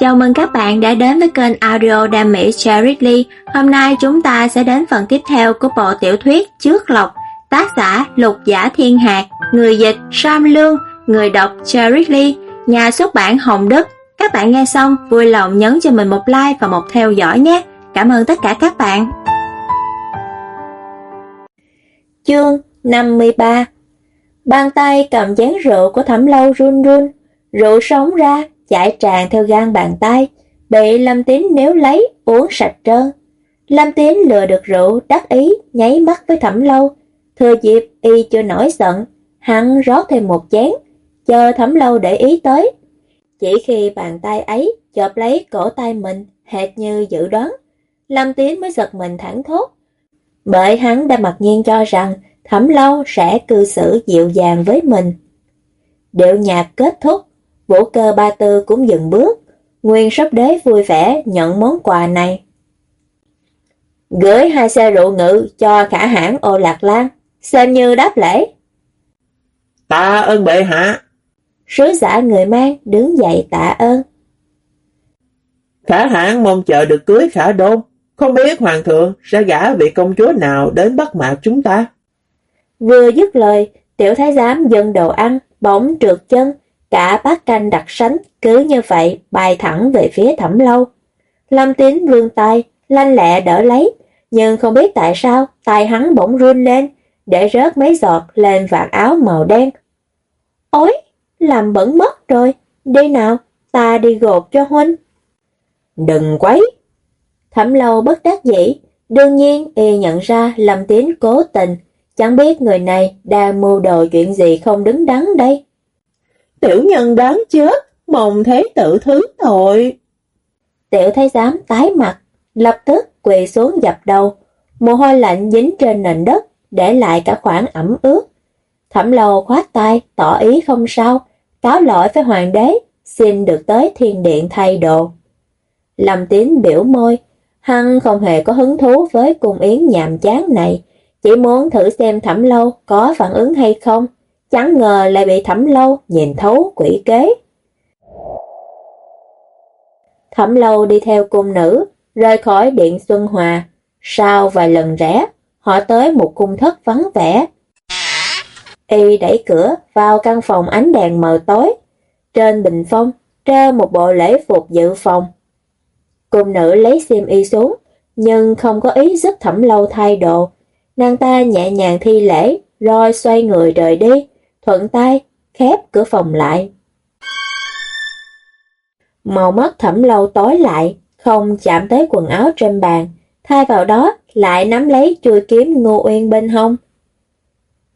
Chào mừng các bạn đã đến với kênh audio Đam Mỹ Cherry Hôm nay chúng ta sẽ đến phần tiếp theo của bộ tiểu thuyết Trước Lộc, tác giả Lục Giả Thiên Hạc, người dịch Sam Lương, người đọc Cherry nhà xuất bản Hồng Đức. Các bạn nghe xong vui lòng nhấn cho mình một like và một theo dõi nhé. Cảm ơn tất cả các bạn. Chương 53 Bàn tay cầm chén rượu của thẩm lâu run run, rượu sống ra chảy tràn theo gan bàn tay, bị Lâm Tín nếu lấy, uống sạch trơn. Lâm Tín lừa được rượu, đắc ý, nháy mắt với thẩm lâu. Thừa dịp y chưa nổi giận, hắn rót thêm một chén, chờ thẩm lâu để ý tới. Chỉ khi bàn tay ấy chộp lấy cổ tay mình, hệt như dự đoán, Lâm Tín mới giật mình thẳng thốt. Bởi hắn đã mặc nhiên cho rằng thẩm lâu sẽ cư xử dịu dàng với mình. Điệu nhạc kết thúc, Vũ cơ ba tư cũng dừng bước, Nguyên sắp đế vui vẻ nhận món quà này. Gửi hai xe rượu ngự cho khả hãn ô lạc lan, xem như đáp lễ. Tạ ơn bệ hạ. Sứ giả người mang đứng dậy tạ ơn. Khả hãn mong chờ được cưới khả đôn, không biết hoàng thượng sẽ gả vị công chúa nào đến bắt mạc chúng ta. Vừa dứt lời, tiểu thái giám dần đồ ăn, bỗng trượt chân, Cả bát canh đặc sánh cứ như vậy bay thẳng về phía thẩm lâu. Lâm tín vươn tay, lanh lẹ đỡ lấy, nhưng không biết tại sao tay hắn bỗng run lên, để rớt mấy giọt lên vạt áo màu đen. Ôi, làm bẩn mất rồi, đi nào, ta đi gột cho huynh. Đừng quấy. Thẩm lâu bất đắc dĩ, đương nhiên y nhận ra Lâm Tín cố tình, chẳng biết người này đang mưu đồ chuyện gì không đứng đắn đây. Tiểu nhân đáng chết, mong thế tự thứ tội. Tiểu thái giám tái mặt, lập tức quỳ xuống dập đầu, mồ hôi lạnh dính trên nền đất, để lại cả khoảng ẩm ướt. Thẩm lầu khoát tay, tỏ ý không sao, cáo lỗi với hoàng đế, xin được tới thiên điện thay đồ. Lâm tín biểu môi, Hăng không hề có hứng thú với cung yến nhàm chán này, chỉ muốn thử xem thẩm lâu có phản ứng hay không chẳng ngờ lại bị thẩm lâu nhìn thấu quỷ kế. Thẩm lâu đi theo cung nữ, rời khỏi điện Xuân Hòa. Sau vài lần rẽ, họ tới một cung thất vắng vẻ. Y đẩy cửa vào căn phòng ánh đèn mờ tối. Trên bình phong, treo một bộ lễ phục dự phòng. Cung nữ lấy xiêm y xuống, nhưng không có ý giúp thẩm lâu thay đồ. Nàng ta nhẹ nhàng thi lễ, rồi xoay người rời đi, thuận tay, khép cửa phòng lại. Màu mắt thẩm lâu tối lại, không chạm tới quần áo trên bàn, thay vào đó lại nắm lấy chui kiếm Ngô Uyên bên hông.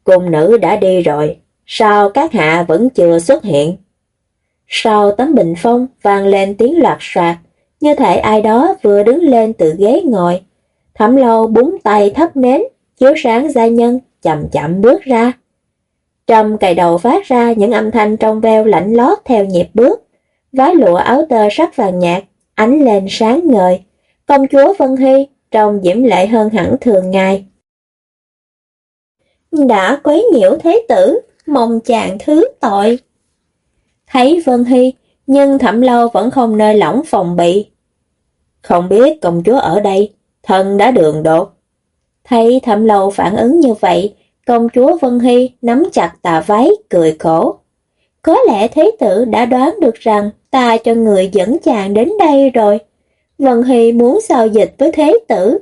Cung nữ đã đi rồi, sao các hạ vẫn chưa xuất hiện? Sau tấm bình phong vang lên tiếng loạt soạt, như thể ai đó vừa đứng lên từ ghế ngồi. Thẩm lâu búng tay thấp nến, chiếu sáng gia nhân, chậm chậm bước ra. Trong cài đầu phát ra những âm thanh trong veo lạnh lót theo nhịp bước. Vái lụa áo tơ sắc vàng nhạt, ánh lên sáng ngời. Công chúa Vân Hy trông diễm lệ hơn hẳn thường ngày. Đã quấy nhiễu thế tử, mong chàng thứ tội. Thấy Vân Hy, nhưng thẩm lâu vẫn không nơi lỏng phòng bị. Không biết công chúa ở đây, thân đã đường đột. Thấy thẩm lâu phản ứng như vậy, Công chúa Vân Hy nắm chặt tà váy, cười khổ. Có lẽ thế tử đã đoán được rằng ta cho người dẫn chàng đến đây rồi. Vân Hy muốn giao dịch với thế tử.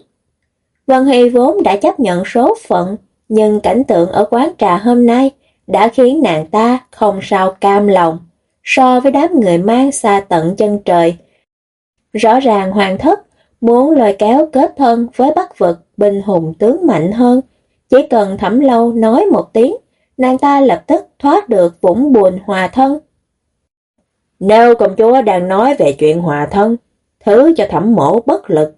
Vân Hy vốn đã chấp nhận số phận, nhưng cảnh tượng ở quán trà hôm nay đã khiến nàng ta không sao cam lòng so với đám người mang xa tận chân trời. Rõ ràng hoàng thất muốn lôi kéo kết thân với bắc vực bình hùng tướng mạnh hơn, chỉ cần thẩm lâu nói một tiếng, nàng ta lập tức thoát được vũng buồn hòa thân. Nếu công chúa đang nói về chuyện hòa thân, thứ cho thẩm mổ bất lực.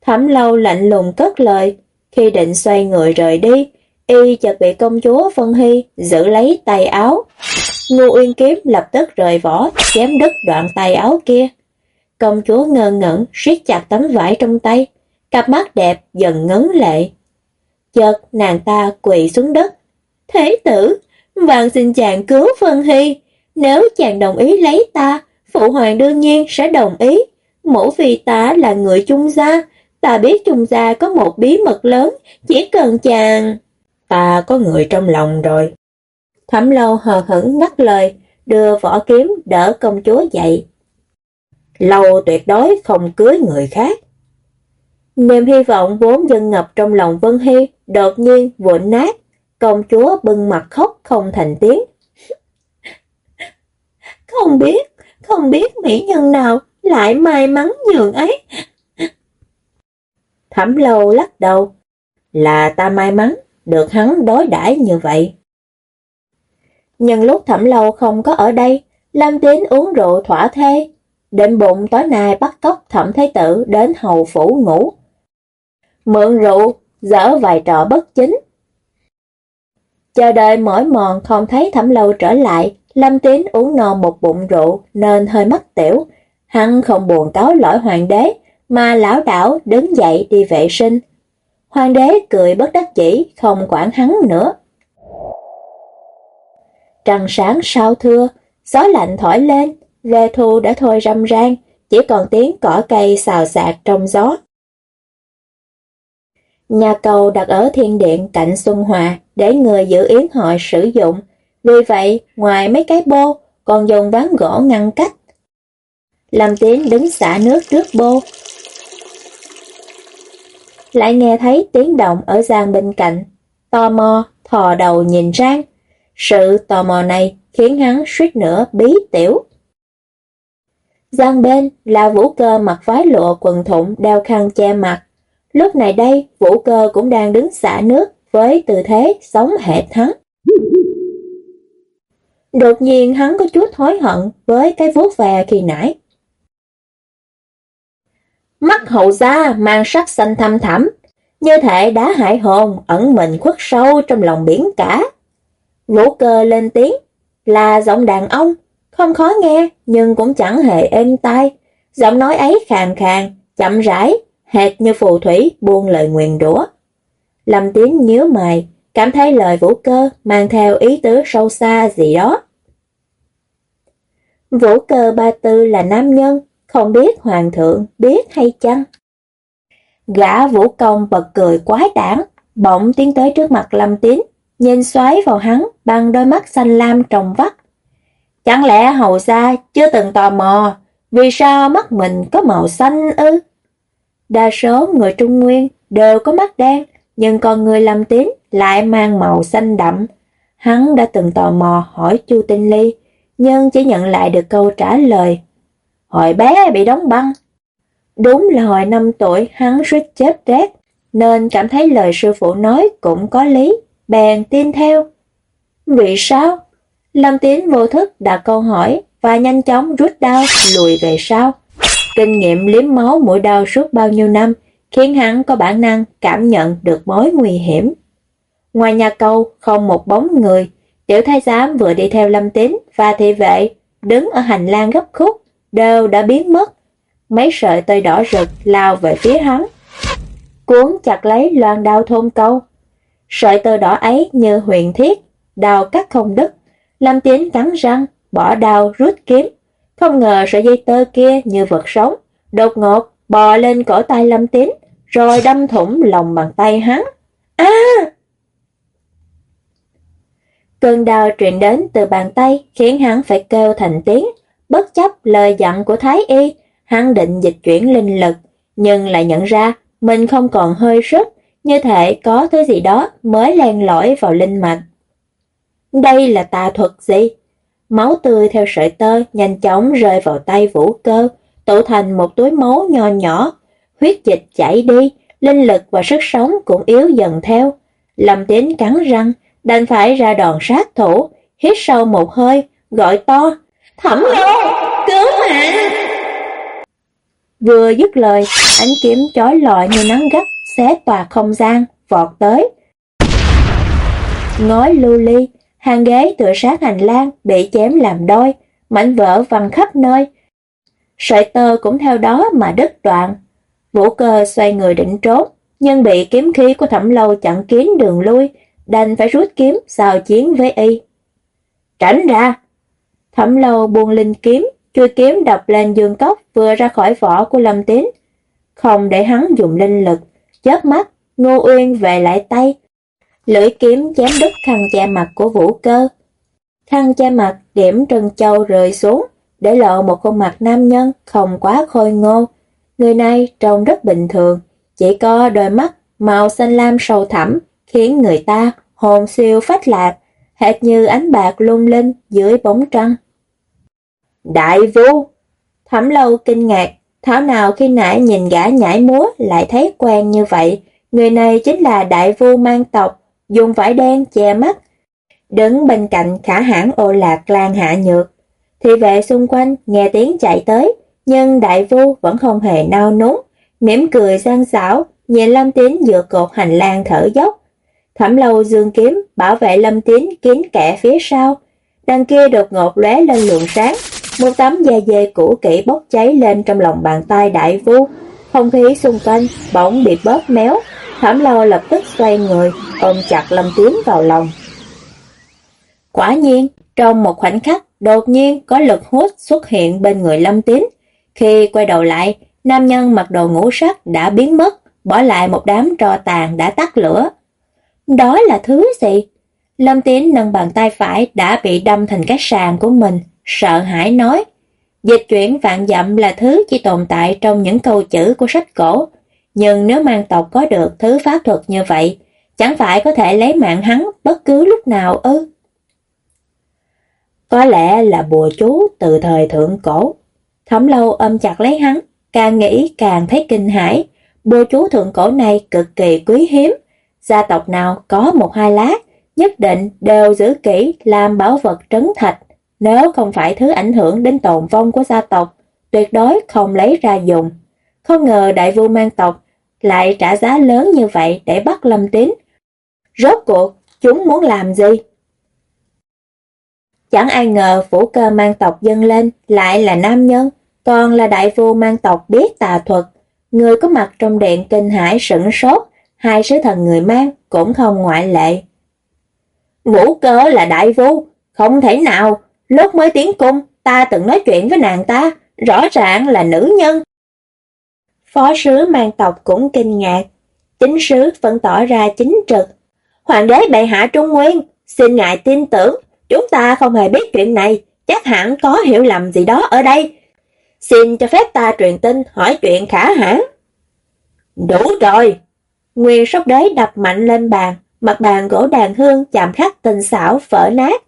Thẩm lâu lạnh lùng cất lời, khi định xoay người rời đi, y chợt bị công chúa Vân Hy giữ lấy tay áo. Ngô Uyên Kiếm lập tức rời vỏ, chém đứt đoạn tay áo kia. Công chúa ngơ ngẩn, siết chặt tấm vải trong tay, cặp mắt đẹp dần ngấn lệ. Chợt nàng ta quỳ xuống đất. Thế tử, vàng xin chàng cứu phân Hy. Nếu chàng đồng ý lấy ta, Phụ hoàng đương nhiên sẽ đồng ý. Mẫu vì ta là người trung gia, ta biết trung gia có một bí mật lớn, chỉ cần chàng... Ta có người trong lòng rồi. Thẩm lâu hờ hững ngắt lời, đưa võ kiếm đỡ công chúa dậy. Lâu tuyệt đối không cưới người khác. Niềm hy vọng vốn dâng ngập trong lòng Vân Hy đột nhiên vụn nát, công chúa bưng mặt khóc không thành tiếng. Không biết, không biết mỹ nhân nào lại may mắn nhường ấy. Thẩm lâu lắc đầu, là ta may mắn, được hắn đối đãi như vậy. Nhân lúc thẩm lâu không có ở đây, Lâm Tín uống rượu thỏa thê, định bụng tối nay bắt cóc thẩm thái tử đến hầu phủ ngủ. Mượn rượu, dở vài trò bất chính. Chờ đợi mỏi mòn không thấy thẩm lâu trở lại, Lâm Tín uống non một bụng rượu nên hơi mất tiểu. Hắn không buồn cáo lỗi hoàng đế, mà lão đảo đứng dậy đi vệ sinh. Hoàng đế cười bất đắc chỉ, không quản hắn nữa. Trăng sáng sao thưa, gió lạnh thổi lên, lê thu đã thôi râm ran, chỉ còn tiếng cỏ cây xào xạc trong gió. Nhà cầu đặt ở thiên điện cạnh Xuân Hòa để người giữ yến hội sử dụng, vì vậy ngoài mấy cái bô còn dùng ván gỗ ngăn cách. Lâm Tiến đứng xả nước trước bô. Lại nghe thấy tiếng động ở gian bên cạnh, tò mò thò đầu nhìn rang. Sự tò mò này khiến hắn suýt nữa bí tiểu. Giang bên là vũ cơ mặc váy lụa quần thụng đeo khăn che mặt. Lúc này đây, vũ cơ cũng đang đứng xả nước với tư thế sống hệt hắn. Đột nhiên hắn có chút hối hận với cái vuốt về khi nãy. Mắt hậu da mang sắc xanh thăm thẳm, như thể đá hải hồn ẩn mình khuất sâu trong lòng biển cả. Vũ cơ lên tiếng, là giọng đàn ông, không khó nghe nhưng cũng chẳng hề êm tai. Giọng nói ấy khàn khàn, chậm rãi, hệt như phù thủy buông lời nguyền rủa. Lâm Tiến nhíu mày, cảm thấy lời vũ cơ mang theo ý tứ sâu xa gì đó. Vũ cơ ba tư là nam nhân, không biết hoàng thượng biết hay chăng? Gã vũ công bật cười quái đản, bỗng tiến tới trước mặt Lâm Tín, nhìn xoáy vào hắn bằng đôi mắt xanh lam trồng vắt. Chẳng lẽ hầu gia chưa từng tò mò vì sao mắt mình có màu xanh ư? Đa số người Trung Nguyên đều có mắt đen, nhưng con người Lâm Tín lại mang màu xanh đậm. Hắn đã từng tò mò hỏi Chu Tinh Ly, nhưng chỉ nhận lại được câu trả lời. Hồi bé bị đóng băng. Đúng là hồi 5 tuổi hắn suýt chết rét, nên cảm thấy lời sư phụ nói cũng có lý, bèn tin theo. Vì sao? Lâm Tiến vô thức đặt câu hỏi và nhanh chóng rút đao lùi về sau. Kinh nghiệm liếm máu mũi đau suốt bao nhiêu năm khiến hắn có bản năng cảm nhận được mối nguy hiểm. Ngoài nhà câu không một bóng người, tiểu thái giám vừa đi theo lâm tín và thị vệ đứng ở hành lang gấp khúc đều đã biến mất. Mấy sợi tơi đỏ rực lao về phía hắn. Cuốn chặt lấy loan đao thôn câu. Sợi tơ đỏ ấy như huyền thiết, đào cắt không đứt. Lâm Tiến cắn răng, bỏ đao rút kiếm. Không ngờ sợi dây tơ kia như vật sống, đột ngột bò lên cổ tay Lâm Tín, rồi đâm thủng lòng bàn tay hắn. A! Cơn đau truyền đến từ bàn tay khiến hắn phải kêu thành tiếng, bất chấp lời dặn của Thái Y, hắn định dịch chuyển linh lực, nhưng lại nhận ra mình không còn hơi sức, như thể có thứ gì đó mới len lỏi vào linh mạch. Đây là tà thuật gì? Máu tươi theo sợi tơ nhanh chóng rơi vào tay vũ cơ, tụ thành một túi máu nho nhỏ. Huyết dịch chảy đi, linh lực và sức sống cũng yếu dần theo. Lâm đến cắn răng, đành phải ra đòn sát thủ, hít sâu một hơi, gọi to, Thẩm lô, cứu mạng! Vừa dứt lời, ánh kiếm chói lọi như nắng gắt, xé tòa không gian, vọt tới. Ngói lưu ly, hàng ghế tựa sát hành lang bị chém làm đôi, mảnh vỡ văng khắp nơi. Sợi tơ cũng theo đó mà đứt đoạn. Vũ cơ xoay người định trốn, nhưng bị kiếm khí của thẩm lâu chặn kín đường lui, đành phải rút kiếm xào chiến với y. Tránh ra! Thẩm lâu buông linh kiếm, chui kiếm đập lên dương cốc vừa ra khỏi vỏ của Lâm Tín. Không để hắn dùng linh lực, chớp mắt, Ngô Uyên về lại tay. Lưỡi kiếm chém đứt khăn che mặt của vũ cơ. Khăn che mặt điểm trân châu rơi xuống, để lộ một khuôn mặt nam nhân không quá khôi ngô. Người này trông rất bình thường, chỉ có đôi mắt màu xanh lam sâu thẳm, khiến người ta hồn siêu phách lạc, hệt như ánh bạc lung linh dưới bóng trăng. Đại vu! Thẩm lâu kinh ngạc, thảo nào khi nãy nhìn gã nhảy múa lại thấy quen như vậy. Người này chính là đại vu mang tộc, dùng vải đen che mắt. Đứng bên cạnh khả hãn ô lạc lan hạ nhược. Thị vệ xung quanh nghe tiếng chạy tới, nhưng đại vu vẫn không hề nao núng, mỉm cười sang xảo, nhìn Lâm Tín dựa cột hành lang thở dốc. Thẩm lâu dương kiếm, bảo vệ Lâm Tín kín kẻ phía sau. Đằng kia đột ngột lóe lên luồng sáng, một tấm da dê cũ kỹ bốc cháy lên trong lòng bàn tay đại vu. Không khí xung quanh bỗng bị bóp méo, Thẩm Lo lập tức xoay người, ôm chặt Lâm Tín vào lòng. Quả nhiên, trong một khoảnh khắc, đột nhiên có lực hút xuất hiện bên người Lâm Tín. Khi quay đầu lại, nam nhân mặc đồ ngũ sắc đã biến mất, bỏ lại một đám tro tàn đã tắt lửa. Đó là thứ gì? Lâm Tín nâng bàn tay phải đã bị đâm thành cái sàn của mình, sợ hãi nói. Dịch chuyển vạn dặm là thứ chỉ tồn tại trong những câu chữ của sách cổ, nhưng nếu mang tộc có được thứ pháp thuật như vậy, chẳng phải có thể lấy mạng hắn bất cứ lúc nào ư? Có lẽ là bùa chú từ thời thượng cổ. Thẩm lâu ôm chặt lấy hắn, càng nghĩ càng thấy kinh hãi. Bùa chú thượng cổ này cực kỳ quý hiếm. Gia tộc nào có một hai lá, nhất định đều giữ kỹ làm bảo vật trấn thạch. Nếu không phải thứ ảnh hưởng đến tồn vong của gia tộc, tuyệt đối không lấy ra dùng. Không ngờ đại vua mang tộc lại trả giá lớn như vậy để bắt Lâm Tín. Rốt cuộc, chúng muốn làm gì? Chẳng ai ngờ phủ cơ mang tộc dân lên lại là nam nhân, còn là đại vua mang tộc biết tà thuật. Người có mặt trong điện kinh hải sửng sốt, hai sứ thần người mang cũng không ngoại lệ. Vũ cơ là đại vua, không thể nào, lúc mới tiến cung, ta từng nói chuyện với nàng ta, rõ ràng là nữ nhân. Phó sứ mang tộc cũng kinh ngạc, chính sứ vẫn tỏ ra chính trực. Hoàng đế bệ hạ Trung Nguyên, xin ngài tin tưởng, Chúng ta không hề biết chuyện này, chắc hẳn có hiểu lầm gì đó ở đây. Xin cho phép ta truyền tin hỏi chuyện khả hãn. Đủ rồi! Nguyên sóc đế đập mạnh lên bàn, mặt bàn gỗ đàn hương chạm khắc tình xảo vỡ nát.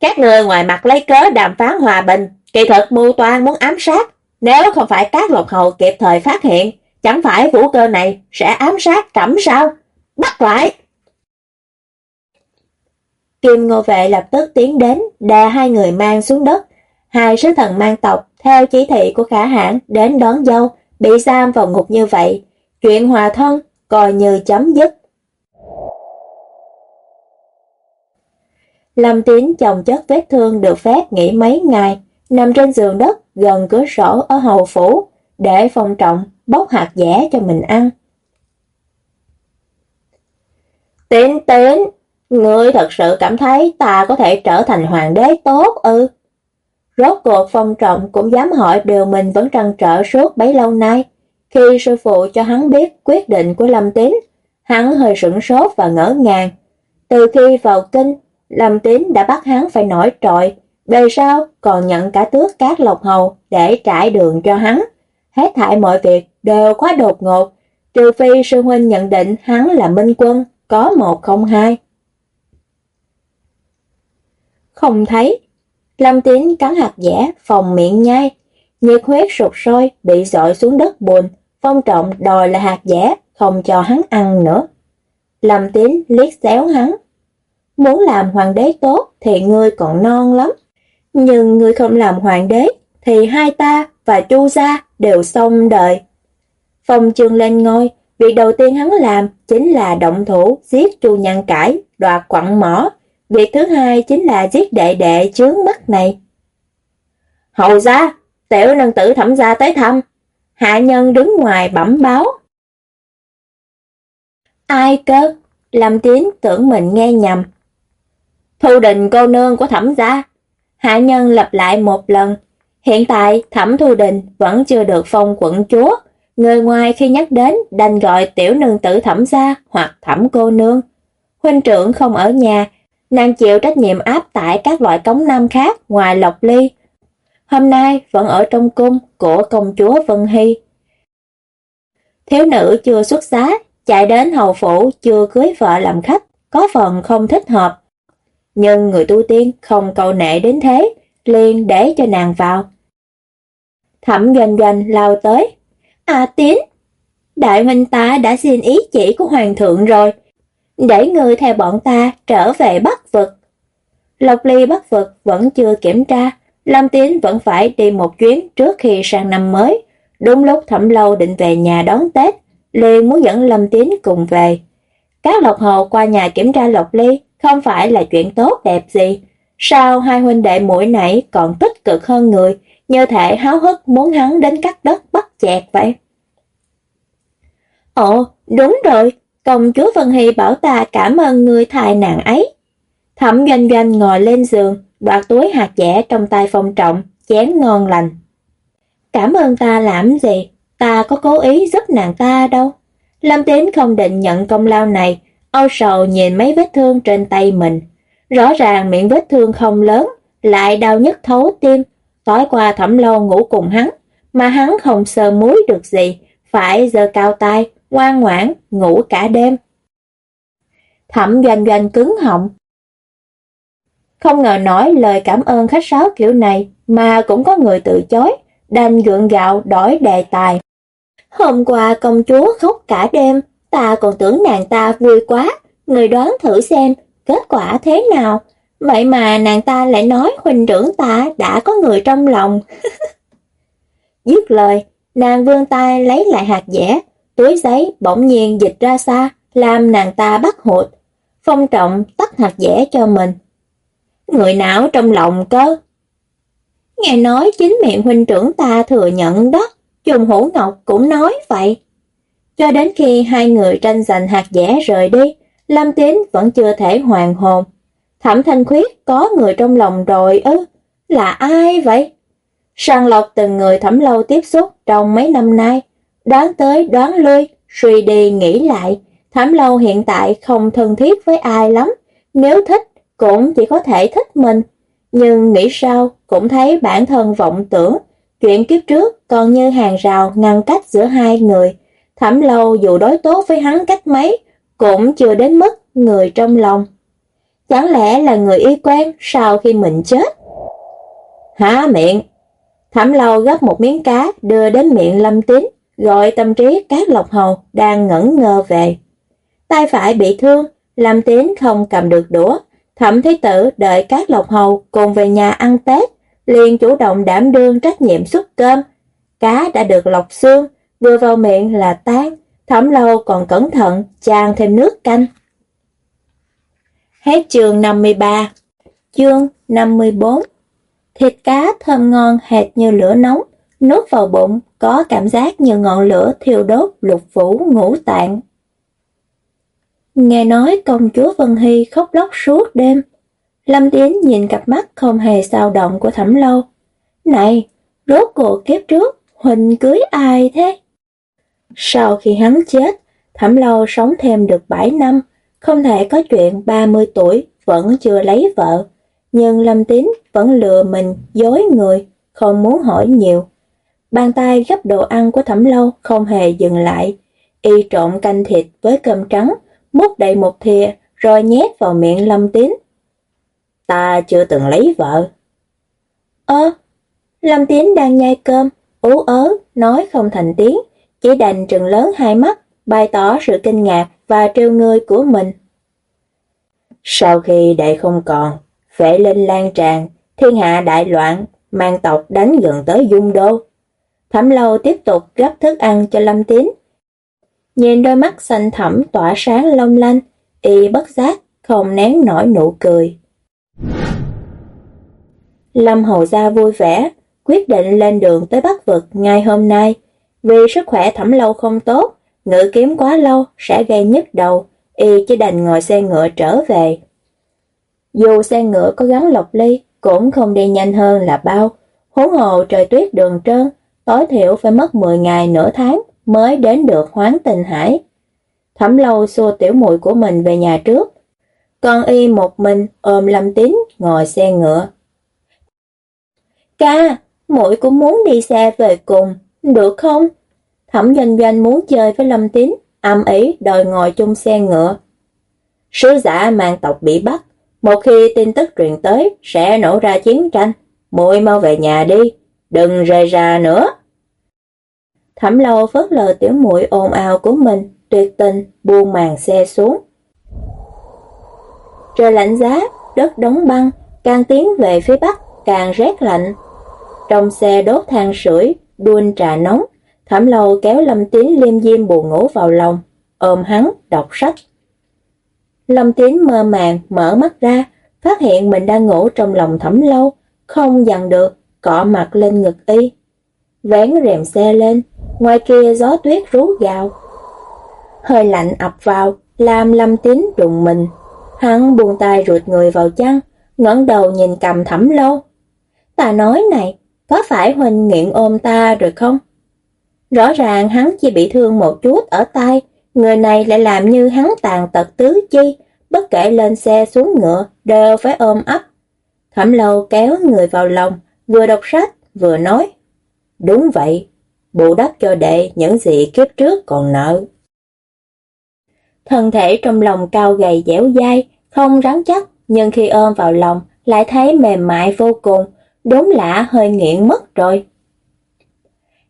Các người ngoài mặt lấy cớ đàm phán hòa bình, kỳ thực mưu toan muốn ám sát. Nếu không phải các lộc hầu kịp thời phát hiện, chẳng phải vũ cơ này sẽ ám sát trẫm sao? Bắt lại! Kim Ngô Vệ lập tức tiến đến, đè hai người mang xuống đất. Hai sứ thần mang tộc, theo chỉ thị của khả hãng, đến đón dâu, bị giam vào ngục như vậy. Chuyện hòa thân, coi như chấm dứt. Lâm tiến chồng chất vết thương được phép nghỉ mấy ngày, nằm trên giường đất gần cửa sổ ở hầu phủ, để phòng trọng bốc hạt dẻ cho mình ăn. Tín tín, Ngươi thật sự cảm thấy ta có thể trở thành hoàng đế tốt ư? Rốt cuộc phong trọng cũng dám hỏi điều mình vẫn trăn trở suốt bấy lâu nay. Khi sư phụ cho hắn biết quyết định của Lâm Tín, hắn hơi sửng sốt và ngỡ ngàng. Từ khi vào kinh, Lâm Tín đã bắt hắn phải nổi trội, về sau còn nhận cả tước cát lộc hầu để trải đường cho hắn. Hết thảy mọi việc đều quá đột ngột, trừ phi sư huynh nhận định hắn là minh quân, có một không hai. Không thấy. Lâm Tín cắn hạt dẻ, phòng miệng nhai. Nhiệt huyết sụt sôi, bị dội xuống đất buồn. Phong trọng đòi là hạt dẻ, không cho hắn ăn nữa. Lâm Tín liếc xéo hắn. Muốn làm hoàng đế tốt thì ngươi còn non lắm. Nhưng ngươi không làm hoàng đế thì hai ta và Chu gia đều xong đời. Phong trương lên ngôi, việc đầu tiên hắn làm chính là động thủ giết Chu Nhan Cải, đoạt quặng mỏ, Việc thứ hai chính là giết đệ đệ chướng mắt này. Hầu gia, tiểu nâng tử thẩm gia tới thăm. Hạ nhân đứng ngoài bẩm báo. Ai cơ? Lâm Tiến tưởng mình nghe nhầm. Thu đình cô nương của thẩm gia. Hạ nhân lặp lại một lần. Hiện tại Thẩm Thu Đình vẫn chưa được phong quận chúa. Người ngoài khi nhắc đến đành gọi tiểu nương tử thẩm gia hoặc thẩm cô nương. Huynh trưởng không ở nhà, nàng chịu trách nhiệm áp tải các loại cống nam khác ngoài Lộc Ly. Hôm nay vẫn ở trong cung của công chúa Vân Hy. Thiếu nữ chưa xuất giá, chạy đến hầu phủ chưa cưới vợ làm khách, có phần không thích hợp. Nhưng người tu tiên không cầu nệ đến thế, liền để cho nàng vào. Thẩm doanh doanh lao tới. À tiến, đại huynh ta đã xin ý chỉ của hoàng thượng rồi, để người theo bọn ta trở về Bắc vực. Lộc ly Bắc vực vẫn chưa kiểm tra, Lâm Tiến vẫn phải đi một chuyến trước khi sang năm mới. Đúng lúc Thẩm Lâu định về nhà đón Tết, liền muốn dẫn Lâm Tiến cùng về. Các lộc hồ qua nhà kiểm tra Lộc Ly không phải là chuyện tốt đẹp gì. Sao hai huynh đệ mũi nãy còn tích cực hơn người, như thể háo hức muốn hắn đến cắt đất bắt chẹt vậy? Ồ, đúng rồi, công chúa Vân Hy bảo ta cảm ơn người thài nàng ấy. Thẩm doanh doanh ngồi lên giường, đoạt túi hạt dẻ trong tay phong trọng, chén ngon lành. Cảm ơn ta làm gì, ta có cố ý giúp nàng ta đâu. Lâm Tín không định nhận công lao này, âu sầu nhìn mấy vết thương trên tay mình. Rõ ràng miệng vết thương không lớn, lại đau nhức thấu tim. Tối qua thẩm lâu ngủ cùng hắn, mà hắn không sờ muối được gì, phải giờ cao tay, ngoan ngoãn, ngủ cả đêm. Thẩm doanh doanh cứng họng. Không ngờ nói lời cảm ơn khách sáo kiểu này mà cũng có người từ chối, đành gượng gạo đổi đề tài. Hôm qua công chúa khóc cả đêm, ta còn tưởng nàng ta vui quá, người đoán thử xem kết quả thế nào. Vậy mà nàng ta lại nói huynh trưởng ta đã có người trong lòng. Dứt lời, nàng vươn tay lấy lại hạt dẻ, túi giấy bỗng nhiên dịch ra xa, làm nàng ta bắt hụt. Phong trọng tắt hạt dẻ cho mình. Người nào trong lòng cơ? Nghe nói chính miệng huynh trưởng ta thừa nhận đó. Trùng Hữu Ngọc cũng nói vậy. Cho đến khi hai người tranh giành hạt dẻ rời đi, Lâm Tín vẫn chưa thể hoàn hồn. Thẩm Thanh Khuyết có người trong lòng rồi ư? Là ai vậy? Sàng lọc từng người thẩm lâu tiếp xúc trong mấy năm nay, đoán tới đoán lui, suy đi nghĩ lại, thẩm lâu hiện tại không thân thiết với ai lắm, nếu thích cũng chỉ có thể thích mình, nhưng nghĩ sao cũng thấy bản thân vọng tưởng, Chuyện kiếp trước còn như hàng rào ngăn cách giữa hai người. Thẩm lâu dù đối tốt với hắn cách mấy, cũng chưa đến mức người trong lòng. Chẳng lẽ là người y quen sau khi mình chết? Há miệng! Thẩm lâu gấp một miếng cá đưa đến miệng lâm tín, gọi tâm trí các lộc hầu đang ngẩn ngơ về. Tay phải bị thương, lâm tín không cầm được đũa. Thẩm thế tử đợi các lộc hầu cùng về nhà ăn Tết, liền chủ động đảm đương trách nhiệm xúc cơm. Cá đã được lọc xương, vừa vào miệng là tan, thẩm lâu còn cẩn thận chan thêm nước canh. Hết chương 53 Chương 54 Thịt cá thơm ngon hệt như lửa nóng, nuốt vào bụng có cảm giác như ngọn lửa thiêu đốt lục phủ ngũ tạng. Nghe nói công chúa Vân Hy khóc lóc suốt đêm, Lâm Tiến nhìn cặp mắt không hề sao động của Thẩm Lâu. Này, rốt cuộc kiếp trước, Huỳnh cưới ai thế? Sau khi hắn chết, Thẩm Lâu sống thêm được 7 năm, không thể có chuyện 30 tuổi vẫn chưa lấy vợ. Nhưng Lâm Tín vẫn lừa mình, dối người, không muốn hỏi nhiều. Bàn tay gấp đồ ăn của Thẩm Lâu không hề dừng lại. Y trộn canh thịt với cơm trắng, múc đầy một thìa rồi nhét vào miệng Lâm Tín ta chưa từng lấy vợ. Ơ, Lâm tín đang nhai cơm, ú ớ, nói không thành tiếng, chỉ đành trừng lớn hai mắt, bày tỏ sự kinh ngạc và trêu ngươi của mình. Sau khi đệ không còn, phệ linh lan tràn, thiên hạ đại loạn, mang tộc đánh gần tới dung đô. Thẩm lâu tiếp tục gấp thức ăn cho Lâm Tín. Nhìn đôi mắt xanh thẳm tỏa sáng long lanh, y bất giác, không nén nổi nụ cười. Lâm Hầu Gia vui vẻ, quyết định lên đường tới Bắc Vực ngay hôm nay. Vì sức khỏe thẩm lâu không tốt, ngự kiếm quá lâu sẽ gây nhức đầu, y chỉ đành ngồi xe ngựa trở về. Dù xe ngựa có gắn lộc ly, cũng không đi nhanh hơn là bao. Huống hồ trời tuyết đường trơn, tối thiểu phải mất 10 ngày nửa tháng mới đến được hoáng tình hải. Thẩm lâu xua tiểu muội của mình về nhà trước. Con y một mình ôm Lâm Tín ngồi xe ngựa. Ca, muội cũng muốn đi xe về cùng, được không? Thẩm doanh doanh muốn chơi với Lâm Tín, âm ý đòi ngồi chung xe ngựa. Sứ giả mang tộc bị bắt, một khi tin tức truyền tới sẽ nổ ra chiến tranh, muội mau về nhà đi, đừng rời ra nữa. Thẩm lâu phớt lờ tiểu muội ồn ào của mình, tuyệt tình buông màn xe xuống. Trời lạnh giá, đất đóng băng, càng tiến về phía bắc càng rét lạnh. Trong xe đốt than sưởi, đun trà nóng, Thẩm lâu kéo Lâm Tín liêm diêm buồn ngủ vào lòng, ôm hắn đọc sách. Lâm Tín mơ màng mở mắt ra, phát hiện mình đang ngủ trong lòng Thẩm lâu, không dằn được, cọ mặt lên ngực y. Vén rèm xe lên, ngoài kia gió tuyết rú gào. Hơi lạnh ập vào, làm Lâm Tín rùng mình. Hắn buông tay rụt người vào chăn, ngẩng đầu nhìn cầm Thẩm lâu. Ta nói này, có phải Huỳnh nghiện ôm ta rồi không? Rõ ràng hắn chỉ bị thương một chút ở tay, người này lại làm như hắn tàn tật tứ chi, bất kể lên xe xuống ngựa đều phải ôm ấp. Thẩm lâu kéo người vào lòng, vừa đọc sách, vừa nói. Đúng vậy, bù đắp cho đệ những gì kiếp trước còn nợ. Thân thể trong lòng cao gầy dẻo dai, không rắn chắc, nhưng khi ôm vào lòng lại thấy mềm mại vô cùng, đúng lạ hơi nghiện mất rồi.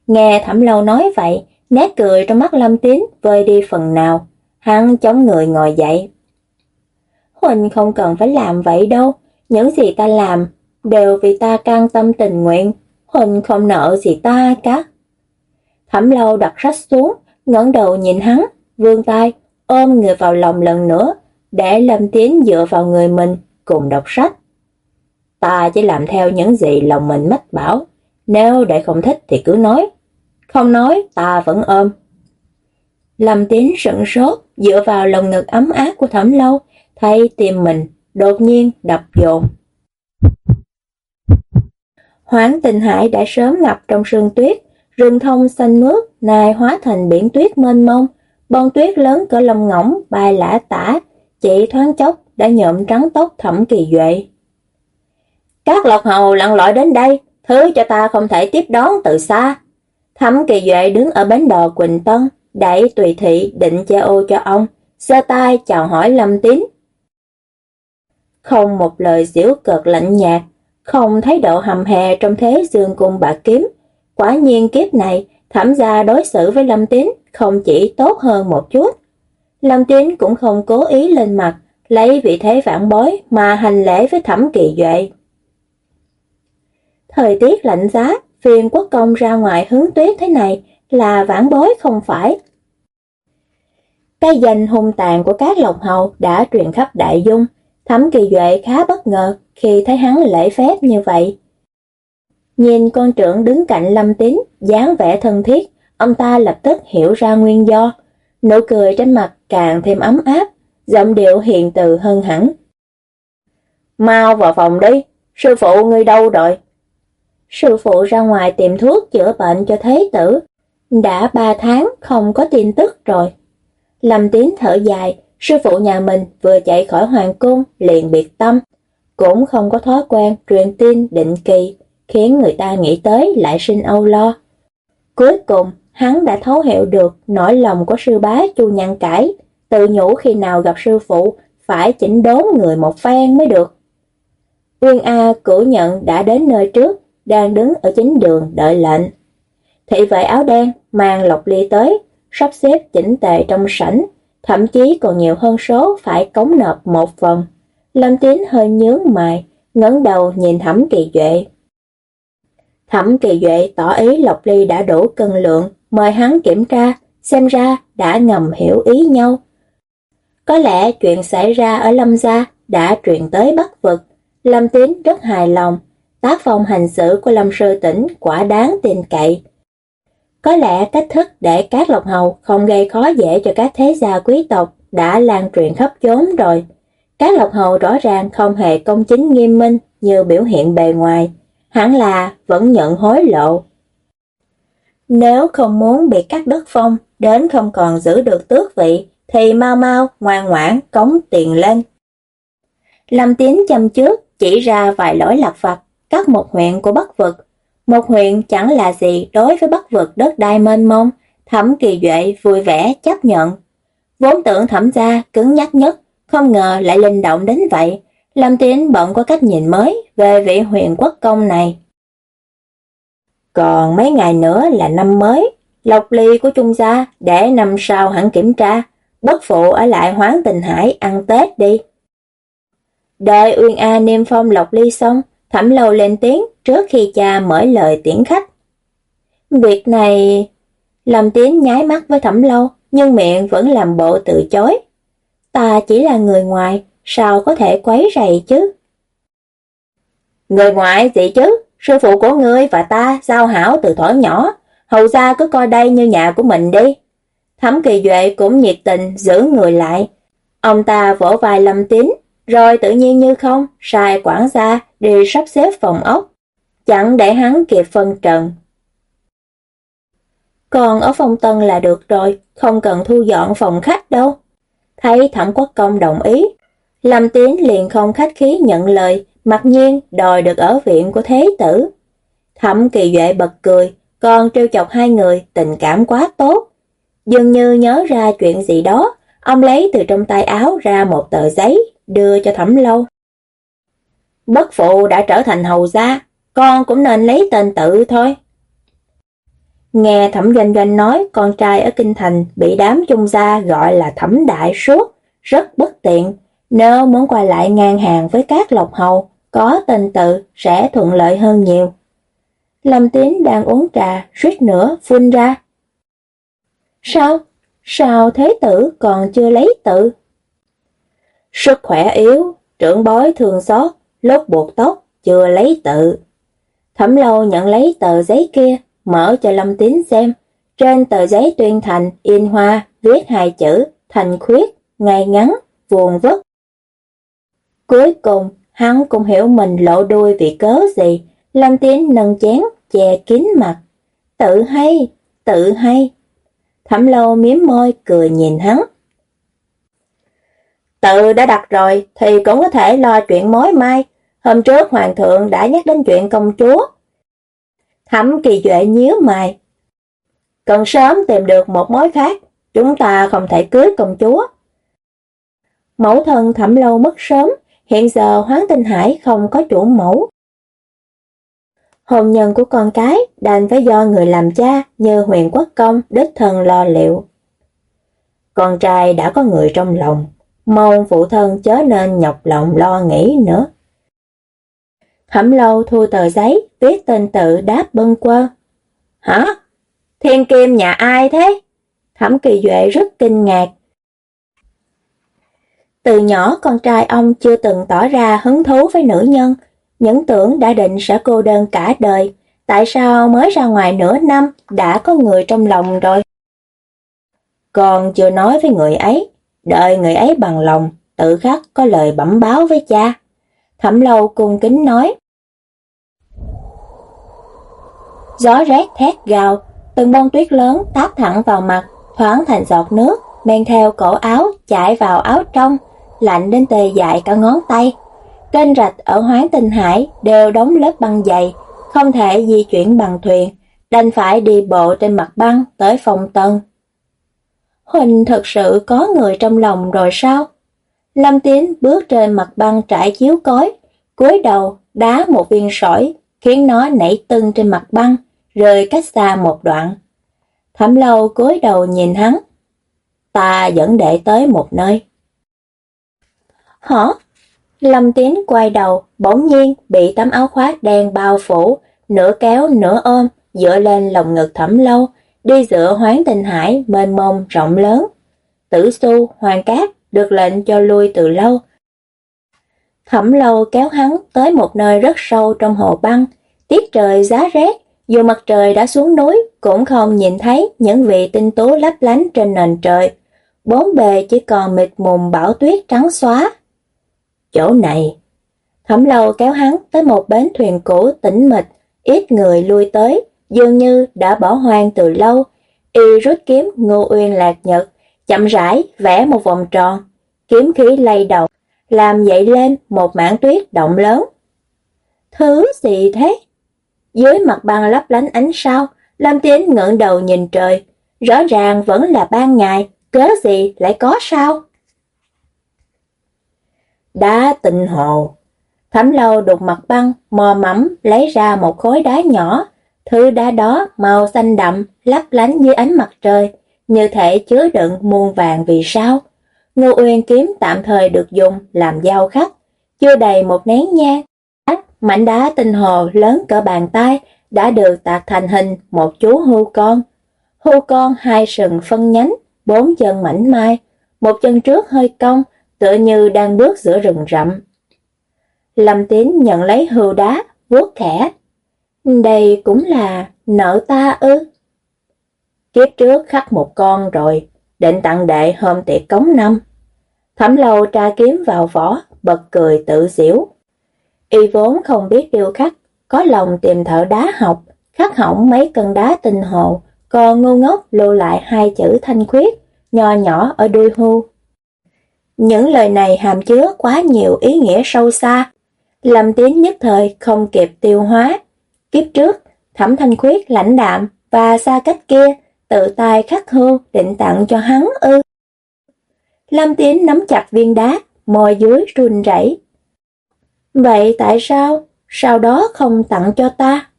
Nghe Thẩm Lâu nói vậy, nét cười trong mắt Lâm Tín vơi đi phần nào, hắn chống người ngồi dậy. Huỳnh không cần phải làm vậy đâu, những gì ta làm đều vì ta can tâm tình nguyện, Huỳnh không nợ gì ta cả. Thẩm Lâu đặt sách xuống, ngẩng đầu nhìn hắn, vươn tay, ôm người vào lòng lần nữa, để Lâm Tín dựa vào người mình cùng đọc sách. Ta chỉ làm theo những gì lòng mình mách bảo, nếu để không thích thì cứ nói, không nói ta vẫn ôm. Lâm Tín sững sốt, dựa vào lòng ngực ấm áp của Thẩm Lâu, thấy tim mình đột nhiên đập dồn. Hoáng tình hải đã sớm ngập trong sương tuyết, rừng thông xanh mướt, nay hóa thành biển tuyết mênh mông, bông tuyết lớn cỡ lông ngỗng bay lả tả, chỉ thoáng chốc đã nhuộm trắng tóc Thẩm Kỳ Duệ. Các lộc hầu lặn lội đến đây, thứ cho ta không thể tiếp đón từ xa. Thẩm Kỳ Duệ đứng ở bến đò Quỳnh Tân, đẩy tùy thị định che ô cho ông, giơ tay chào hỏi Lâm Tín. Không một lời diễu cợt lạnh nhạt, không thấy độ hầm hè trong thế dương cung bạc kiếm. Quả nhiên kiếp này, thẩm gia đối xử với Lâm Tín không chỉ tốt hơn một chút. Lâm Tín cũng không cố ý lên mặt, lấy vị thế phản bối mà hành lễ với thẩm kỳ duệ. Thời tiết lạnh giá, phiền quốc công ra ngoài hướng tuyết thế này là vãn bối không phải. Cái danh hung tàn của các lộc hầu đã truyền khắp đại dung, thấm kỳ duệ khá bất ngờ khi thấy hắn lễ phép như vậy. Nhìn con trưởng đứng cạnh lâm tín, dáng vẻ thân thiết, ông ta lập tức hiểu ra nguyên do. Nụ cười trên mặt càng thêm ấm áp, giọng điệu hiền từ hơn hẳn. Mau vào phòng đi, sư phụ ngươi đâu rồi? Sư phụ ra ngoài tìm thuốc chữa bệnh cho thế tử. Đã ba tháng không có tin tức rồi. Lâm Tiến thở dài, sư phụ nhà mình vừa chạy khỏi hoàng cung liền biệt tâm. Cũng không có thói quen truyền tin định kỳ, khiến người ta nghĩ tới lại sinh âu lo. Cuối cùng, hắn đã thấu hiểu được nỗi lòng của sư bá chu nhăn cải, tự nhủ khi nào gặp sư phụ phải chỉnh đốn người một phen mới được. Uyên A cử nhận đã đến nơi trước, đang đứng ở chính đường đợi lệnh. Thị vệ áo đen mang lộc ly tới, sắp xếp chỉnh tề trong sảnh, thậm chí còn nhiều hơn số phải cống nộp một phần. Lâm Tín hơi nhướng mày, ngẩng đầu nhìn Thẩm Kỳ Duệ. Thẩm Kỳ Duệ tỏ ý Lộc Ly đã đủ cân lượng, mời hắn kiểm tra, xem ra đã ngầm hiểu ý nhau. Có lẽ chuyện xảy ra ở Lâm Gia đã truyền tới Bắc Vực, Lâm Tín rất hài lòng, tác phong hành xử của Lâm Sư Tỉnh quả đáng tin cậy. Có lẽ cách thức để các lộc hầu không gây khó dễ cho các thế gia quý tộc đã lan truyền khắp chốn rồi. Các lộc hầu rõ ràng không hề công chính nghiêm minh như biểu hiện bề ngoài, hẳn là vẫn nhận hối lộ. Nếu không muốn bị cắt đất phong, đến không còn giữ được tước vị, thì mau mau, ngoan ngoãn, cống tiền lên. Lâm tiến chăm trước, chỉ ra vài lỗi lạc vặt, các một huyện của Bắc Vực. Một huyện chẳng là gì đối với Bắc Vực đất đai mênh mông, Thẩm Kỳ Duệ vui vẻ chấp nhận. Vốn tưởng thẩm gia cứng nhắc nhất, không ngờ lại linh động đến vậy. Lâm Tiến bận có cách nhìn mới về vị huyện quốc công này. Còn mấy ngày nữa là năm mới, lộc ly của Trung gia để năm sau hẳn kiểm tra, bất phụ ở lại hoán tình hải ăn Tết đi. Đợi Uyên A niêm phong lộc ly xong, thẩm lâu lên tiếng trước khi cha mở lời tiễn khách. Việc này... Lâm Tiến nháy mắt với thẩm lâu, nhưng miệng vẫn làm bộ từ chối. Ta chỉ là người ngoài, sao có thể quấy rầy chứ? Người ngoại gì chứ? Sư phụ của ngươi và ta giao hảo từ thuở nhỏ, hầu ra cứ coi đây như nhà của mình đi. Thẩm kỳ duệ cũng nhiệt tình giữ người lại. Ông ta vỗ vai lâm tín, rồi tự nhiên như không, sai quản gia đi sắp xếp phòng ốc. Chẳng để hắn kịp phân trần. Còn ở phòng tân là được rồi, không cần thu dọn phòng khách đâu. Thấy thẩm quốc công đồng ý, Lâm Tiến liền không khách khí nhận lời, mặc nhiên đòi được ở viện của thế tử. Thẩm kỳ duệ bật cười, còn trêu chọc hai người tình cảm quá tốt. Dường như nhớ ra chuyện gì đó, ông lấy từ trong tay áo ra một tờ giấy, đưa cho thẩm lâu. Bất phụ đã trở thành hầu gia, con cũng nên lấy tên tự thôi. Nghe thẩm doanh doanh nói con trai ở Kinh Thành bị đám chung gia gọi là thẩm đại suốt, rất bất tiện. Nếu muốn quay lại ngang hàng với các lộc hầu, có tên tự sẽ thuận lợi hơn nhiều. Lâm Tín đang uống trà, suýt nữa phun ra. Sao? Sao thế tử còn chưa lấy tự? Sức khỏe yếu, trưởng bói thường xót, lúc buộc tóc, chưa lấy tự. Thẩm lâu nhận lấy tờ giấy kia, mở cho Lâm Tín xem. Trên tờ giấy tuyên thành, in hoa, viết hai chữ, thành khuyết, ngay ngắn, vuồn vất. Cuối cùng, hắn cũng hiểu mình lộ đuôi vì cớ gì. Lâm Tín nâng chén, che kín mặt. Tự hay, tự hay. Thẩm lâu miếm môi, cười nhìn hắn. Tự đã đặt rồi, thì cũng có thể lo chuyện mối mai. Hôm trước Hoàng thượng đã nhắc đến chuyện công chúa, Thẩm kỳ duệ nhíu mày. Cần sớm tìm được một mối khác, chúng ta không thể cưới công chúa. Mẫu thân thẩm lâu mất sớm, hiện giờ hoáng tinh hải không có chủ mẫu. Hôn nhân của con cái đành phải do người làm cha như huyền quốc công đích thân lo liệu. Con trai đã có người trong lòng, mong phụ thân chớ nên nhọc lòng lo nghĩ nữa. Thẩm lâu thu tờ giấy, viết tên tự đáp bân quơ. Hả? Thiên kim nhà ai thế? Thẩm kỳ duệ rất kinh ngạc. Từ nhỏ con trai ông chưa từng tỏ ra hứng thú với nữ nhân, những tưởng đã định sẽ cô đơn cả đời, tại sao mới ra ngoài nửa năm đã có người trong lòng rồi? Còn chưa nói với người ấy, đợi người ấy bằng lòng, tự khắc có lời bẩm báo với cha. Thẩm lâu cung kính nói, Gió rét thét gào, từng bông tuyết lớn táp thẳng vào mặt, thoáng thành giọt nước, men theo cổ áo chảy vào áo trong, lạnh đến tê dại cả ngón tay. Kênh rạch ở Hoáng Tinh Hải đều đóng lớp băng dày, không thể di chuyển bằng thuyền, đành phải đi bộ trên mặt băng tới phòng tân. Huỳnh thật sự có người trong lòng rồi sao? Lâm Tiến bước trên mặt băng trải chiếu cối, cúi đầu đá một viên sỏi, khiến nó nảy tưng trên mặt băng, rơi cách xa một đoạn. Thẩm lâu cúi đầu nhìn hắn. Ta dẫn đệ tới một nơi. Hả? Lâm Tín quay đầu, bỗng nhiên bị tấm áo khoác đen bao phủ, nửa kéo nửa ôm, dựa lên lồng ngực thẩm lâu, đi dựa hoáng tình hải mênh mông rộng lớn. Tử su, hoàng cát, được lệnh cho lui từ lâu. Thẩm lâu kéo hắn tới một nơi rất sâu trong hồ băng, tiết trời giá rét, dù mặt trời đã xuống núi, cũng không nhìn thấy những vị tinh tú lấp lánh trên nền trời. Bốn bề chỉ còn mịt mùng bão tuyết trắng xóa. chỗ này. Thẩm lâu kéo hắn tới một bến thuyền cũ tĩnh mịch, ít người lui tới, dường như đã bỏ hoang từ lâu. Y rút kiếm ngô uyên lạc nhật, chậm rãi vẽ một vòng tròn, kiếm khí lay động, làm dậy lên một mảng tuyết động lớn. Thứ gì thế? Dưới mặt băng lấp lánh ánh sao, Lam Tiến ngẩng đầu nhìn trời, rõ ràng vẫn là ban ngày, cớ gì lại có sao? Đá tịnh hồ Thẩm lâu đục mặt băng, mò mẫm lấy ra một khối đá nhỏ. Thứ đá đó màu xanh đậm, lấp lánh dưới ánh mặt trời, như thể chứa đựng muôn vàng vì sao. Ngô Uyên kiếm tạm thời được dùng làm dao khắc, chưa đầy một nén nhang. Mảnh đá tinh hồ lớn cỡ bàn tay đã được tạc thành hình một chú hưu con. Hưu con hai sừng phân nhánh, bốn chân mảnh mai, một chân trước hơi cong, tựa như đang bước giữa rừng rậm. Lâm Tín nhận lấy hưu đá, vuốt khẽ. Đây cũng là nợ ta ư. Kiếp trước khắc một con rồi, định tặng đệ hôm tiệc cống năm. Thẩm lâu tra kiếm vào vỏ, bật cười tự xỉu. Y vốn không biết điêu khắc, có lòng tìm thợ đá học, khắc hỏng mấy cân đá tinh hồ, còn ngu ngốc lưu lại hai chữ thanh khuyết, nho nhỏ ở đuôi hưu. Những lời này hàm chứa quá nhiều ý nghĩa sâu xa, làm tiếng nhất thời không kịp tiêu hóa. Kiếp trước, Thẩm Thanh Khuyết lãnh đạm và xa cách kia tự tay khắc hưu định tặng cho hắn ư. Lâm Tiến nắm chặt viên đá, môi dưới run rẩy. Vậy tại sao, sau đó không tặng cho ta?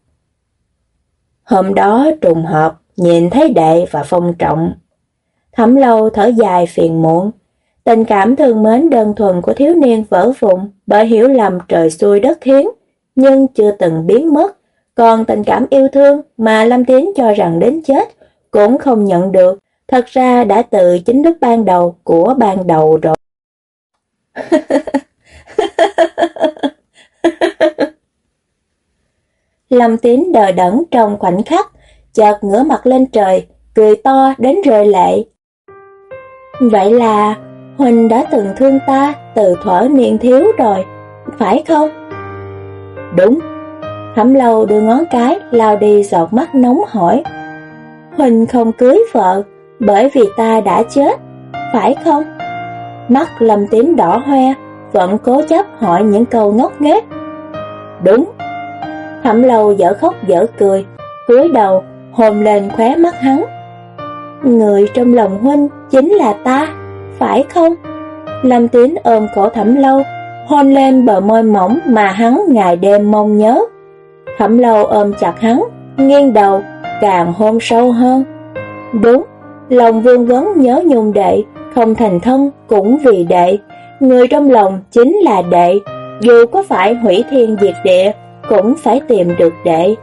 Hôm đó trùng hợp, nhìn thấy đệ và phong trọng. Thẩm lâu thở dài phiền muộn, Tình cảm thương mến đơn thuần của thiếu niên vỡ vụn bởi hiểu lầm trời xuôi đất khiến, nhưng chưa từng biến mất. Còn tình cảm yêu thương mà Lâm Tiến cho rằng đến chết cũng không nhận được, thật ra đã từ chính lúc ban đầu của ban đầu rồi. Lâm Tín đờ đẫn trong khoảnh khắc, chợt ngửa mặt lên trời, cười to đến rơi lệ. Vậy là Huynh đã từng thương ta từ thuở niên thiếu rồi, phải không? Đúng. Thẩm lâu đưa ngón cái lao đi giọt mắt nóng hỏi. Huynh không cưới vợ bởi vì ta đã chết, phải không? Mắt lâm tím đỏ hoe, vẫn cố chấp hỏi những câu ngốc nghếch. Đúng. Thẩm lâu dở khóc dở cười, cúi đầu hồn lên khóe mắt hắn. Người trong lòng huynh chính là ta phải không? Lâm Tín ôm cổ thẩm lâu, hôn lên bờ môi mỏng mà hắn ngày đêm mong nhớ. Thẩm lâu ôm chặt hắn, nghiêng đầu, càng hôn sâu hơn. Đúng, lòng vương vấn nhớ nhung đệ, không thành thân cũng vì đệ. Người trong lòng chính là đệ, dù có phải hủy thiên diệt địa, cũng phải tìm được đệ.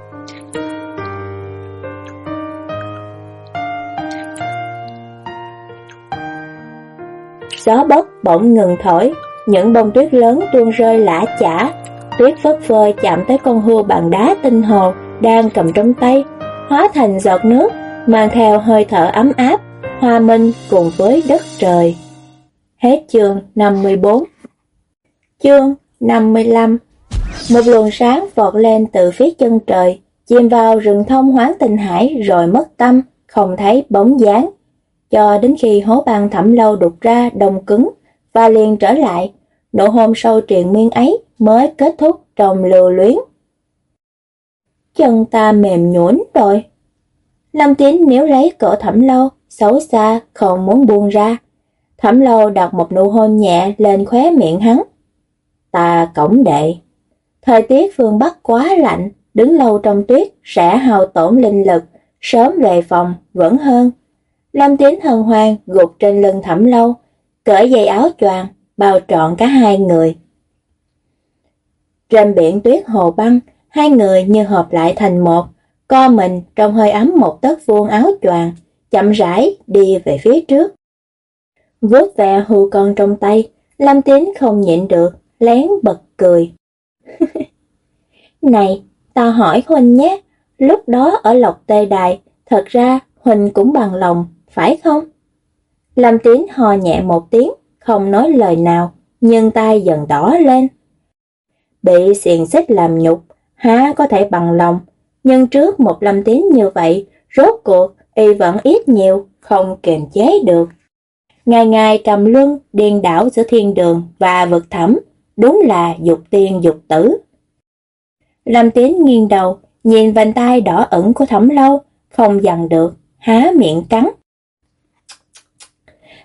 Gió bấc bỗng ngừng thổi, những bông tuyết lớn tuôn rơi lã chả. Tuyết phất phơ chạm tới con hươu bằng đá tinh hồ đang cầm trong tay, hóa thành giọt nước, mang theo hơi thở ấm áp, hòa minh cùng với đất trời. Hết chương 54 Chương 55 Một luồng sáng vọt lên từ phía chân trời, chìm vào rừng thông hoáng tình hải rồi mất tâm, không thấy bóng dáng. Cho đến khi hố băng thẩm lâu đục ra đông cứng và liền trở lại, nụ hôn sâu triền miên ấy mới kết thúc trong lưu luyến. Chân ta mềm nhũn rồi. Lâm Tín nếu lấy cổ thẩm lâu, xấu xa, không muốn buông ra. Thẩm lâu đặt một nụ hôn nhẹ lên khóe miệng hắn. Ta cổng đệ. Thời tiết phương Bắc quá lạnh, đứng lâu trong tuyết sẽ hao tổn linh lực, sớm về phòng vẫn hơn. Lâm Tín hân hoan gục trên lưng thẩm lâu, cởi dây áo choàng, bao trọn cả hai người. Trên biển tuyết hồ băng, hai người như hợp lại thành một, co mình trong hơi ấm một tấc vuông áo choàng, chậm rãi đi về phía trước. vớt ve hù con trong tay, Lâm Tín không nhịn được, lén bật cười. Này, ta hỏi Huynh nhé, lúc đó ở Lộc Tê Đài, thật ra Huynh cũng bằng lòng phải không? Lâm Tín hò nhẹ một tiếng, không nói lời nào, nhưng tay dần đỏ lên. Bị xiềng xích làm nhục, há có thể bằng lòng, nhưng trước một lâm tín như vậy, rốt cuộc y vẫn ít nhiều, không kiềm chế được. Ngày ngày cầm luân, điên đảo giữa thiên đường và vực thẳm, đúng là dục tiên dục tử. Lâm Tín nghiêng đầu, nhìn vành tay đỏ ẩn của thẩm lâu, không dằn được, há miệng cắn.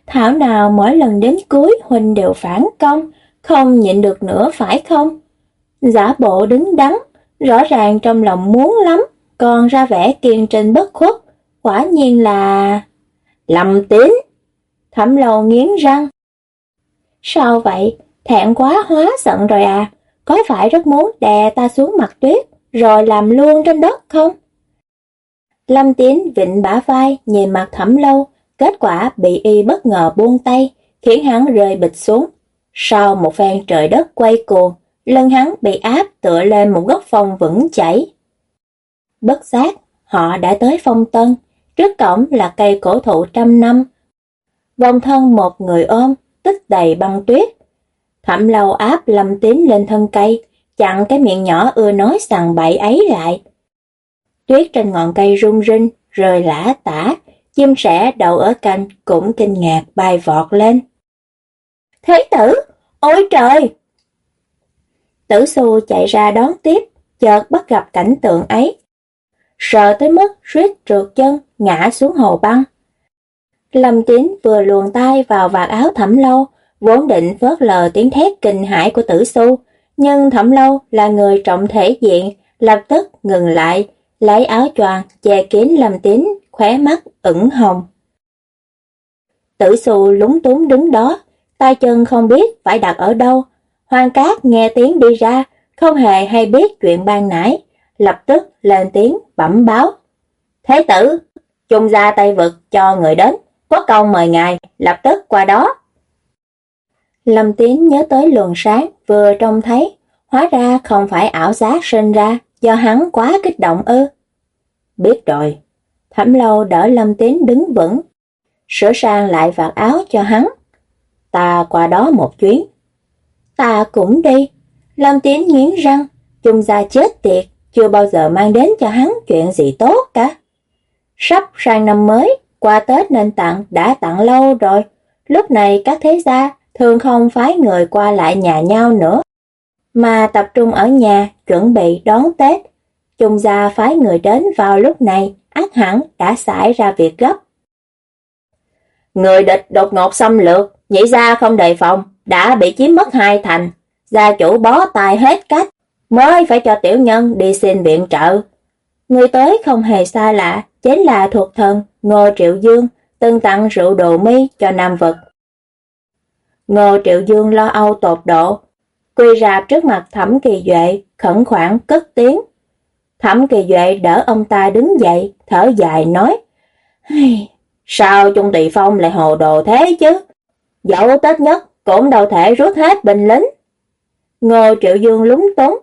Thảo nào mỗi lần đến cuối Huynh đều phản công, không nhịn được nữa phải không? Giả bộ đứng đắn, rõ ràng trong lòng muốn lắm, còn ra vẻ kiên trình bất khuất, quả nhiên là... Lâm tín! Thẩm lầu nghiến răng. Sao vậy? Thẹn quá hóa giận rồi à? Có phải rất muốn đè ta xuống mặt tuyết, rồi làm luôn trên đất không? Lâm Tiến vịnh bả vai, nhìn mặt thẩm lâu, kết quả bị y bất ngờ buông tay, khiến hắn rơi bịch xuống. Sau một phen trời đất quay cuồng, lưng hắn bị áp tựa lên một góc phong vững chảy. Bất giác, họ đã tới phong tân, trước cổng là cây cổ thụ trăm năm. Vòng thân một người ôm, tích đầy băng tuyết. Thẩm lâu áp lâm tín lên thân cây, chặn cái miệng nhỏ ưa nói sằng bậy ấy lại. Tuyết trên ngọn cây rung rinh, rơi lã tả, chim sẻ đậu ở cành cũng kinh ngạc bay vọt lên. Thế tử, ôi trời! Tử xu chạy ra đón tiếp, chợt bắt gặp cảnh tượng ấy. Sợ tới mức suýt trượt chân, ngã xuống hồ băng. Lâm Tín vừa luồn tay vào vạt áo thẩm lâu, vốn định phớt lờ tiếng thét kinh hãi của tử xu nhưng thẩm lâu là người trọng thể diện, lập tức ngừng lại, lấy áo choàng che kín Lâm Tín, khóe mắt ửng hồng. Tử xu lúng túng đứng đó, tay chân không biết phải đặt ở đâu. Hoàng cát nghe tiếng đi ra, không hề hay biết chuyện ban nãy, lập tức lên tiếng bẩm báo. Thế tử, trung ra tay vực cho người đến, có công mời ngài, lập tức qua đó. Lâm Tiến nhớ tới luồng sáng vừa trông thấy, hóa ra không phải ảo giác sinh ra do hắn quá kích động ư. Biết rồi, Thẩm lâu đỡ Lâm Tiến đứng vững, sửa sang lại vạt áo cho hắn. Ta qua đó một chuyến. Ta cũng đi. Lâm Tiến nghiến răng, chung gia chết tiệt, chưa bao giờ mang đến cho hắn chuyện gì tốt cả. Sắp sang năm mới, qua Tết nên tặng, đã tặng lâu rồi. Lúc này các thế gia thường không phái người qua lại nhà nhau nữa, mà tập trung ở nhà chuẩn bị đón Tết. Chung gia phái người đến vào lúc này, ác hẳn đã xảy ra việc gấp. Người địch đột ngột xâm lược, nhảy ra không đề phòng, đã bị chiếm mất hai thành. Gia chủ bó tài hết cách, mới phải cho tiểu nhân đi xin viện trợ. Người tới không hề xa lạ, chính là thuộc thần Ngô Triệu Dương, từng tặng rượu đồ mi cho Nam Vật. Ngô Triệu Dương lo âu tột độ, quỳ rạp trước mặt Thẩm Kỳ Duệ, khẩn khoản cất tiếng. Thẩm Kỳ Duệ đỡ ông ta đứng dậy, thở dài nói, Sao Trung Tùy Phong lại hồ đồ thế chứ? Dẫu Tết nhất cũng đâu thể rút hết binh lính. Ngô Triệu Dương lúng túng,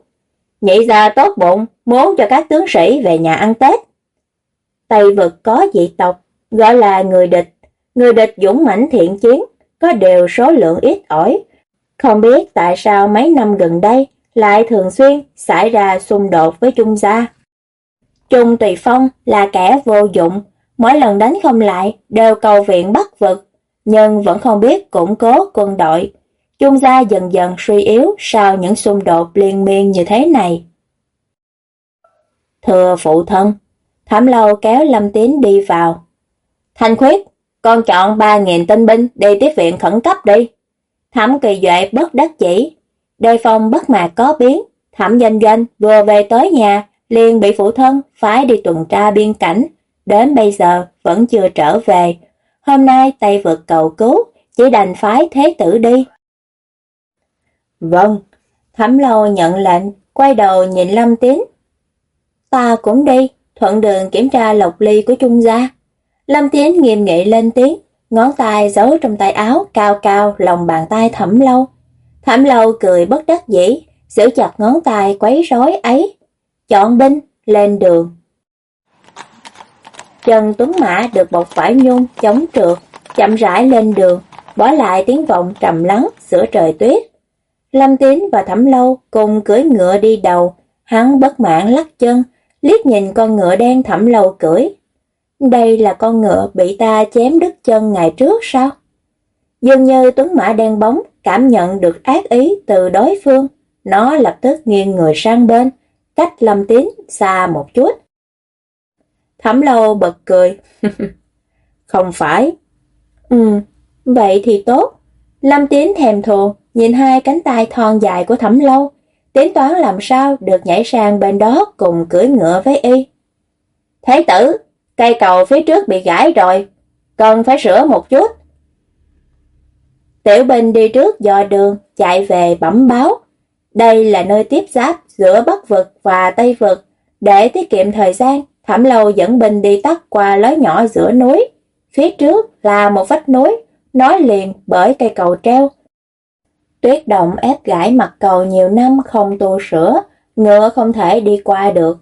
nhị ra tốt bụng, muốn cho các tướng sĩ về nhà ăn Tết. Tây vực có dị tộc, gọi là người địch. Người địch dũng mãnh thiện chiến, có đều số lượng ít ỏi. Không biết tại sao mấy năm gần đây lại thường xuyên xảy ra xung đột với Trung gia. Trung Tùy Phong là kẻ vô dụng, mỗi lần đánh không lại đều cầu viện bắt vực, nhưng vẫn không biết củng cố quân đội. Trung gia dần dần suy yếu sau những xung đột liên miên như thế này. Thưa phụ thân, Thảm lâu kéo Lâm Tín đi vào. Thanh khuyết, con chọn 3.000 tinh binh đi tiếp viện khẩn cấp đi. Thẩm kỳ duệ bất đắc chỉ. Đề phòng bất mạc có biến. Thẩm danh doanh vừa về tới nhà, liền bị phụ thân phải đi tuần tra biên cảnh. Đến bây giờ vẫn chưa trở về. Hôm nay Tây vượt cầu cứu, chỉ đành phái thế tử đi. Vâng, thẩm lâu nhận lệnh, quay đầu nhìn Lâm Tín. Ta cũng đi thuận đường kiểm tra lộc ly của Trung gia. Lâm Tiến nghiêm nghị lên tiếng, ngón tay giấu trong tay áo cao cao lòng bàn tay thẩm lâu. Thẩm lâu cười bất đắc dĩ, giữ chặt ngón tay quấy rối ấy. Chọn binh, lên đường. Trần Tuấn Mã được bọc vải nhung chống trượt, chậm rãi lên đường. bỏ lại tiếng vọng trầm lắng giữa trời tuyết. Lâm Tín và Thẩm Lâu cùng cưỡi ngựa đi đầu, hắn bất mãn lắc chân, liếc nhìn con ngựa đen Thẩm Lâu cưỡi. Đây là con ngựa bị ta chém đứt chân ngày trước sao? Dường như tuấn mã đen bóng cảm nhận được ác ý từ đối phương, nó lập tức nghiêng người sang bên, cách Lâm Tín xa một chút. Thẩm Lâu bật cười. Không phải. Ừ, vậy thì tốt. Lâm Tín thèm thù, nhìn hai cánh tay thon dài của Thẩm Lâu, tính toán làm sao được nhảy sang bên đó cùng cưỡi ngựa với y. Thế tử, cây cầu phía trước bị gãy rồi, cần phải sửa một chút. Tiểu Bình đi trước dò đường, chạy về bẩm báo. Đây là nơi tiếp giáp giữa Bắc Vực và Tây Vực. Để tiết kiệm thời gian, Thẩm Lâu dẫn binh đi tắt qua lối nhỏ giữa núi. Phía trước là một vách núi, nói liền bởi cây cầu treo. Tuyết động ép gãy mặt cầu nhiều năm không tu sửa, ngựa không thể đi qua được.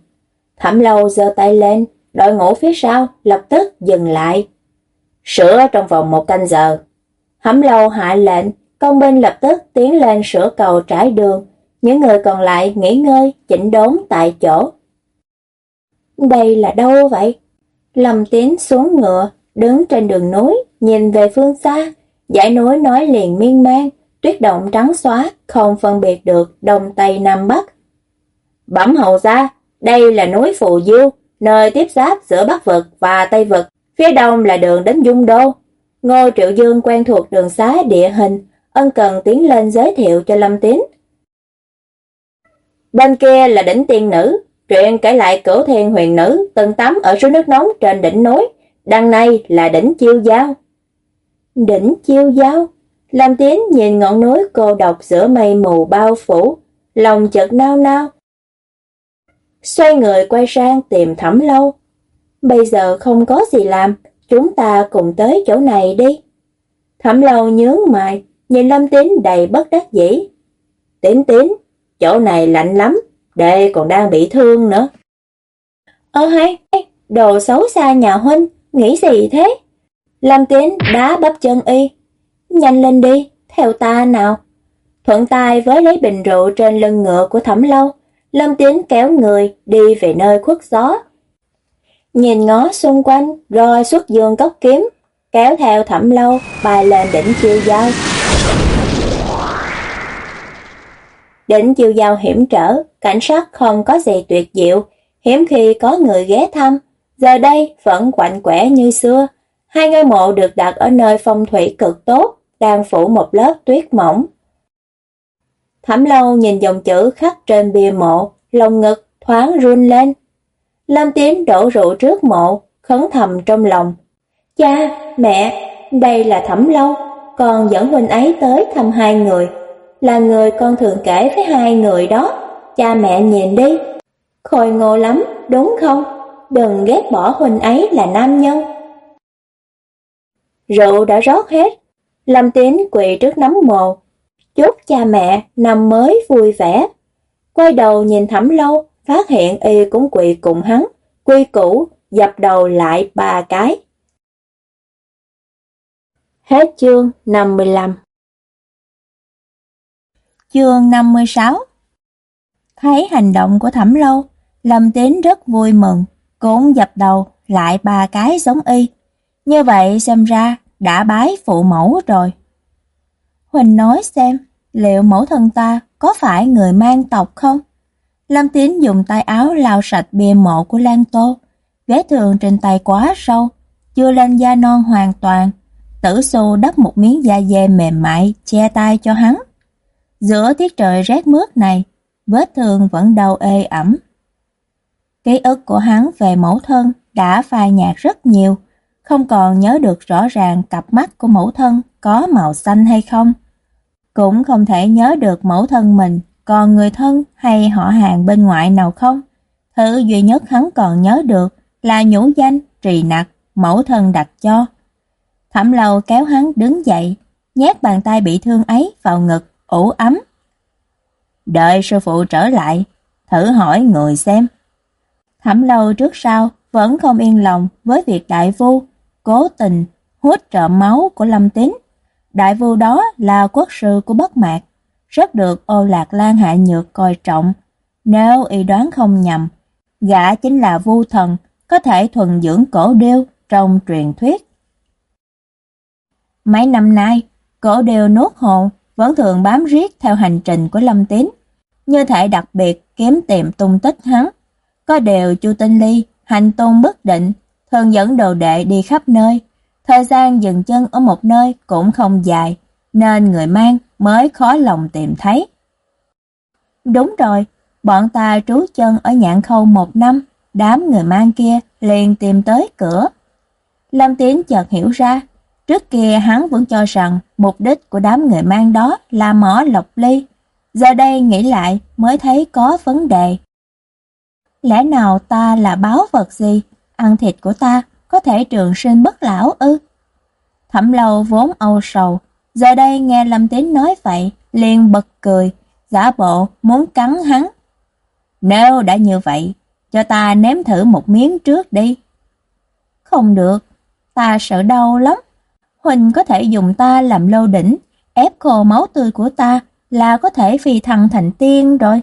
Thẩm Lâu giơ tay lên, đội ngũ phía sau lập tức dừng lại. Sửa trong vòng một canh giờ. Thẩm Lâu hạ lệnh, công binh lập tức tiến lên sửa cầu trải đường, những người còn lại nghỉ ngơi, chỉnh đốn tại chỗ. Đây là đâu vậy? Lâm Tiến xuống ngựa, đứng trên đường núi, nhìn về phương xa, dãy núi nói liền miên man, tuyết động trắng xóa, không phân biệt được đông tây nam bắc. Bẩm hầu ra, đây là núi Phù Diêu, nơi tiếp giáp giữa Bắc vực và Tây vực, phía đông là đường đến Dung Đô. Ngô Triệu Dương quen thuộc đường xá địa hình, ân cần tiến lên giới thiệu cho Lâm Tín. Bên kia là đỉnh tiên nữ, truyện kể lại cửu thiên huyền nữ từng tắm ở suối nước nóng trên đỉnh núi, đằng này là đỉnh chiêu giao. Đỉnh chiêu giao? Lâm Tiến nhìn ngọn núi cô độc giữa mây mù bao phủ, lòng chợt nao nao. Xoay người quay sang tìm thẩm lâu. Bây giờ không có gì làm, chúng ta cùng tới chỗ này đi. Thẩm lâu nhướng mày, nhìn Lâm Tín đầy bất đắc dĩ. Tín tín, chỗ này lạnh lắm, đệ còn đang bị thương nữa. Ơ hay, đồ xấu xa nhà huynh, nghĩ gì thế? Lâm Tiến đá bắp chân y. Nhanh lên đi, theo ta nào. Thuận tay với lấy bình rượu trên lưng ngựa của thẩm lâu, Lâm Tiến kéo người đi về nơi khuất gió. Nhìn ngó xung quanh, rồi xuất dương cốc kiếm, kéo theo thẩm lâu, bay lên đỉnh chiêu giao. Đến chiêu giao hiểm trở, cảnh sát không có gì tuyệt diệu, hiếm khi có người ghé thăm, giờ đây vẫn quạnh quẻ như xưa. Hai ngôi mộ được đặt ở nơi phong thủy cực tốt, đang phủ một lớp tuyết mỏng. Thẩm lâu nhìn dòng chữ khắc trên bia mộ, lồng ngực thoáng run lên. Lâm Tiến đổ rượu trước mộ, khấn thầm trong lòng. Cha, mẹ, đây là thẩm lâu, con dẫn huynh ấy tới thăm hai người. Là người con thường kể với hai người đó, cha mẹ nhìn đi. Khôi ngô lắm, đúng không? Đừng ghét bỏ huynh ấy là nam nhân. Rượu đã rót hết, Lâm tín quỳ trước nắm mồ, chúc cha mẹ năm mới vui vẻ. Quay đầu nhìn thẩm lâu, phát hiện y cũng quỳ cùng hắn, quy củ, dập đầu lại ba cái. Hết chương 55 Chương 56 Thấy hành động của thẩm lâu, Lâm Tín rất vui mừng, cũng dập đầu lại ba cái giống y. Như vậy xem ra đã bái phụ mẫu rồi. Huỳnh nói xem, liệu mẫu thân ta có phải người mang tộc không? Lâm Tín dùng tay áo lau sạch bia mộ của Lan Tô. Vết thương trên tay quá sâu, chưa lên da non hoàn toàn. Tử xu đắp một miếng da dê mềm mại che tay cho hắn. Giữa tiết trời rét mướt này, vết thương vẫn đau ê ẩm. Ký ức của hắn về mẫu thân đã phai nhạt rất nhiều, không còn nhớ được rõ ràng cặp mắt của mẫu thân có màu xanh hay không. Cũng không thể nhớ được mẫu thân mình còn người thân hay họ hàng bên ngoại nào không. Thứ duy nhất hắn còn nhớ được là nhũ danh, trì nặc, mẫu thân đặt cho. Thẩm lầu kéo hắn đứng dậy, nhét bàn tay bị thương ấy vào ngực, ủ ấm. Đợi sư phụ trở lại, thử hỏi người xem. Thẩm lâu trước sau vẫn không yên lòng với việc đại vu, cố tình hút trộm máu của Lâm Tín. đại vua đó là quốc sư của Bất Mạc, rất được ô lạc lan hạ nhược coi trọng. Nếu y đoán không nhầm, gã chính là vu thần, có thể thuần dưỡng cổ điêu trong truyền thuyết. Mấy năm nay, cổ điêu nốt hồn vẫn thường bám riết theo hành trình của Lâm Tín, như thể đặc biệt kiếm tìm tung tích hắn. Có điều Chu Tinh Ly hành tung bất định, thường dẫn đồ đệ đi khắp nơi, thời gian dừng chân ở một nơi cũng không dài, nên người mang mới khó lòng tìm thấy. Đúng rồi, bọn ta trú chân ở nhạn khâu một năm, đám người mang kia liền tìm tới cửa. Lâm Tiến chợt hiểu ra, trước kia hắn vẫn cho rằng mục đích của đám người mang đó là mỏ lọc ly, giờ đây nghĩ lại mới thấy có vấn đề. Lẽ nào ta là báo vật gì, ăn thịt của ta có thể trường sinh bất lão ư? Thẩm lâu vốn âu sầu, giờ đây nghe Lâm Tín nói vậy, liền bật cười, giả bộ muốn cắn hắn. Nếu đã như vậy, cho ta nếm thử một miếng trước đi. Không được, ta sợ đau lắm. Huỳnh có thể dùng ta làm lâu đỉnh, ép khô máu tươi của ta là có thể phi thăng thành tiên rồi.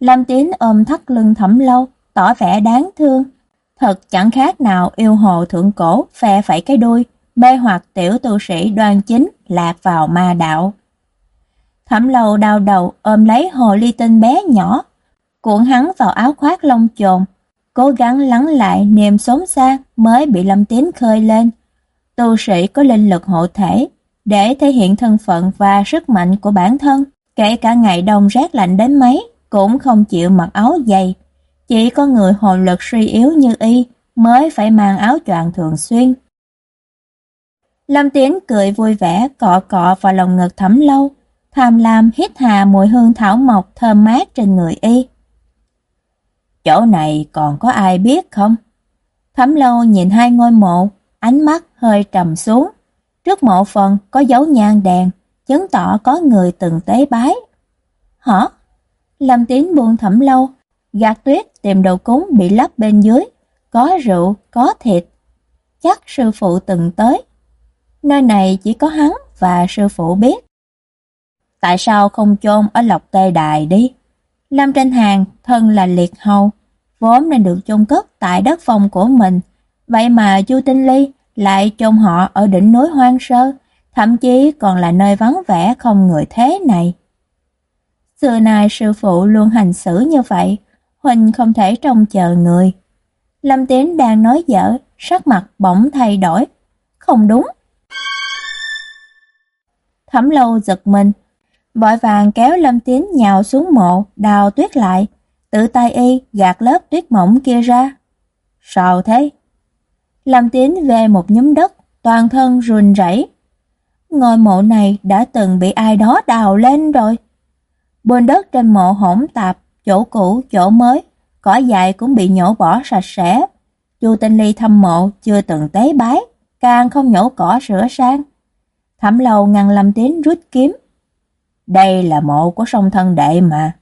Lâm Tín ôm thắt lưng thẩm lâu, tỏ vẻ đáng thương. Thật chẳng khác nào yêu hồ thượng cổ phe phẩy cái đuôi, mê hoặc tiểu tu sĩ đoan chính lạc vào ma đạo. Thẩm lâu đau đầu ôm lấy hồ ly tinh bé nhỏ, cuộn hắn vào áo khoác lông chồn, cố gắng lắng lại niềm xốn xa mới bị Lâm Tín khơi lên. Tu sĩ có linh lực hộ thể, để thể hiện thân phận và sức mạnh của bản thân, kể cả ngày đông rét lạnh đến mấy, cũng không chịu mặc áo dày. Chỉ có người hồn lực suy yếu như y mới phải mang áo choàng thường xuyên. Lâm Tiến cười vui vẻ cọ cọ vào lòng ngực thẩm lâu, tham lam hít hà mùi hương thảo mộc thơm mát trên người y. Chỗ này còn có ai biết không? Thẩm lâu nhìn hai ngôi mộ, ánh mắt hơi trầm xuống. Trước mộ phần có dấu nhang đèn, chứng tỏ có người từng tế bái. Hả? Lâm Tín buông thẩm lâu, gạt tuyết tìm đầu cúng bị lấp bên dưới, có rượu, có thịt. Chắc sư phụ từng tới. Nơi này chỉ có hắn và sư phụ biết. Tại sao không chôn ở Lộc Tê Đài đi? Lâm Tranh Hàng thân là liệt hầu, vốn nên được chôn cất tại đất phòng của mình. Vậy mà Chu Tinh Ly lại chôn họ ở đỉnh núi hoang sơ, thậm chí còn là nơi vắng vẻ không người thế này. Xưa nay sư phụ luôn hành xử như vậy, Huỳnh không thể trông chờ người. Lâm Tiến đang nói dở, sắc mặt bỗng thay đổi. Không đúng. Thẩm lâu giật mình, vội vàng kéo Lâm Tiến nhào xuống mộ, đào tuyết lại, tự tay y gạt lớp tuyết mỏng kia ra. Sao thế? Lâm Tiến về một nhóm đất, toàn thân run rẩy. Ngôi mộ này đã từng bị ai đó đào lên rồi. Bồn đất trên mộ hỗn tạp, chỗ cũ, chỗ mới, cỏ dại cũng bị nhổ bỏ sạch sẽ. Chu Tinh Ly thăm mộ chưa từng tế bái, càng không nhổ cỏ sửa sang. Thẩm lâu ngăn Lâm Tiến rút kiếm. Đây là mộ của sông thân đệ mà.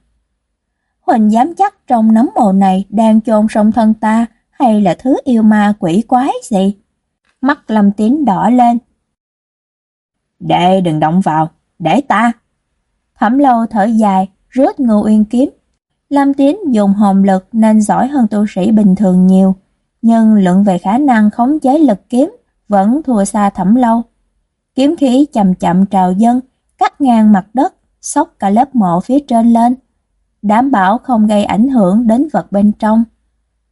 Huỳnh dám chắc trong nấm mộ này đang chôn sông thân ta hay là thứ yêu ma quỷ quái gì? Mắt Lâm Tín đỏ lên. Đệ đừng động vào, để ta. Thẩm lâu thở dài, rút ngưu uyên kiếm. Lâm Tín dùng hồn lực nên giỏi hơn tu sĩ bình thường nhiều, nhưng luận về khả năng khống chế lực kiếm vẫn thua xa thẩm lâu. Kiếm khí chậm chậm trào dân, cắt ngang mặt đất, xốc cả lớp mộ phía trên lên. Đảm bảo không gây ảnh hưởng đến vật bên trong.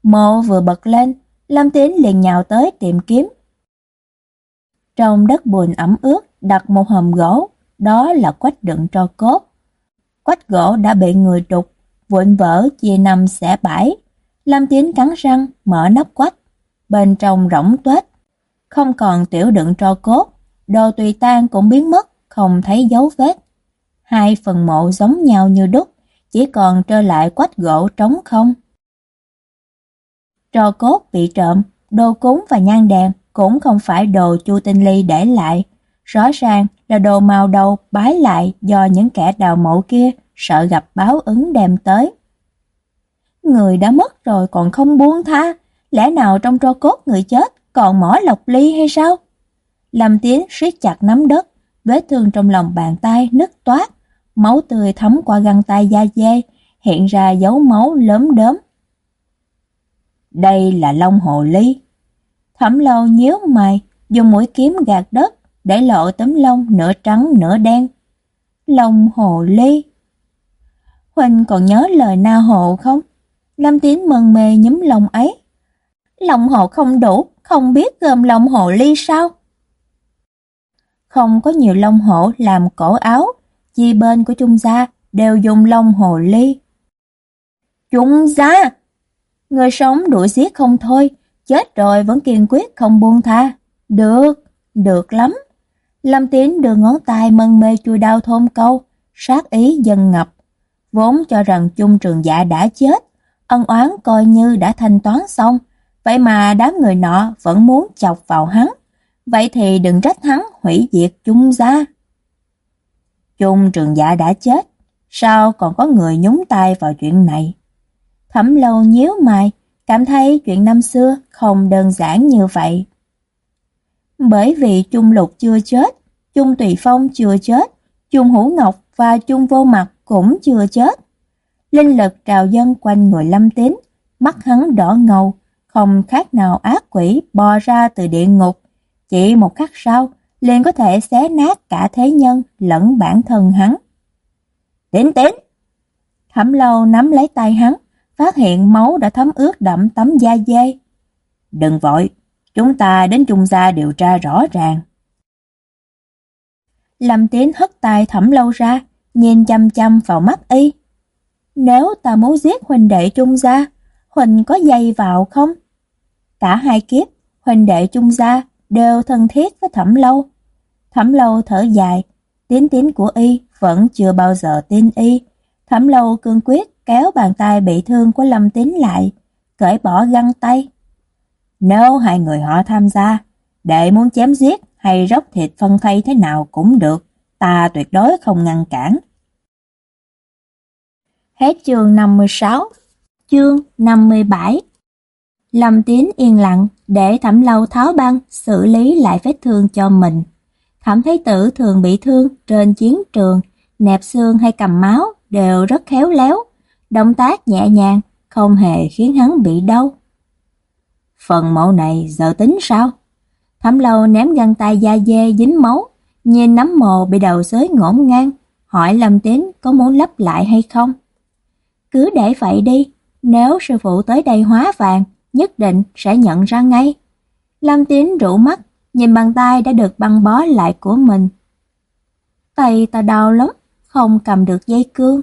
Mộ vừa bật lên, Lâm Tiến liền nhào tới tìm kiếm. Trong đất bùn ẩm ướt đặt một hòm gỗ, đó là quách đựng tro cốt. Quách gỗ đã bị người đục, vụn vỡ chia năm xẻ bảy. Lâm Tiến cắn răng, mở nắp quách. Bên trong rỗng tuếch, không còn tiểu đựng tro cốt, đồ tùy tan cũng biến mất, không thấy dấu vết. Hai phần mộ giống nhau như đúc, chỉ còn trơ lại quách gỗ trống không. Trò cốt bị trộm, đồ cúng và nhang đèn cũng không phải đồ Chu Tinh Ly để lại. Rõ ràng là đồ màu đầu bái lại do những kẻ đào mộ kia sợ gặp báo ứng đem tới. Người đã mất rồi còn không buông tha, lẽ nào trong tro cốt người chết còn mỏ lọc ly hay sao? Lâm Tiến siết chặt nắm đất, vết thương trong lòng bàn tay nứt toát, máu tươi thấm qua găng tay da dê, hiện ra dấu máu lớn đớm. Đây là lông hồ ly. Thẩm lâu nhíu mày, dùng mũi kiếm gạt đất, để lộ tấm lông nửa trắng nửa đen. Lông hồ ly. Huỳnh còn nhớ lời na hồ không? Lâm Tín mừng mê nhúm lông ấy. long hồ không đủ, không biết gom lông hồ ly sao? Không có nhiều lông hổ làm cổ áo, chi bên của trung gia đều dùng lông hồ ly. Trung gia! Người sống đuổi giết không thôi, chết rồi vẫn kiên quyết không buông tha. Được, được lắm. Lâm Tiến đưa ngón tay mân mê chui đau thôn câu, sát ý dần ngập. Vốn cho rằng chung trường dạ đã chết, ân oán coi như đã thanh toán xong, vậy mà đám người nọ vẫn muốn chọc vào hắn. Vậy thì đừng trách hắn hủy diệt chung gia. Chung trường dạ đã chết, sao còn có người nhúng tay vào chuyện này? Thẩm lâu nhíu mày, cảm thấy chuyện năm xưa không đơn giản như vậy. Bởi vì trung Lục chưa chết, trung Tùy Phong chưa chết, trung Hữu Ngọc và trung Vô Mặt cũng chưa chết. Linh lực trào dân quanh người lâm tín, mắt hắn đỏ ngầu, không khác nào ác quỷ bò ra từ địa ngục. Chỉ một khắc sau, liền có thể xé nát cả thế nhân lẫn bản thân hắn. Tín tín! Thẩm lâu nắm lấy tay hắn, phát hiện máu đã thấm ướt đậm tấm da dê. Đừng vội, chúng ta đến trung gia điều tra rõ ràng. Lâm Tiến hất tay thẩm lâu ra, nhìn chăm chăm vào mắt y. Nếu ta muốn giết huynh đệ trung gia, huynh có dây vào không? Cả hai kiếp, huynh đệ trung gia đều thân thiết với thẩm lâu. Thẩm lâu thở dài, tiến tiến của y vẫn chưa bao giờ tin y. Thẩm lâu cương quyết kéo bàn tay bị thương của Lâm Tín lại, cởi bỏ găng tay. Nếu hai người họ tham gia, đệ muốn chém giết hay róc thịt phân thây thế nào cũng được, ta tuyệt đối không ngăn cản. Hết chương 56, chương 57 Lâm Tín yên lặng để Thẩm Lâu tháo băng xử lý lại vết thương cho mình. Thẩm Thái Tử thường bị thương trên chiến trường, nẹp xương hay cầm máu đều rất khéo léo, động tác nhẹ nhàng, không hề khiến hắn bị đau. Phần mẫu này giờ tính sao? Thẩm Lâu ném găng tay da dê dính máu, nhìn nắm mồ bị đầu xới ngổn ngang, hỏi Lâm Tín có muốn lấp lại hay không. Cứ để vậy đi, nếu sư phụ tới đây hóa vàng, nhất định sẽ nhận ra ngay. Lâm Tín rủ mắt, nhìn bàn tay đã được băng bó lại của mình. Tay ta đau lắm, không cầm được dây cương.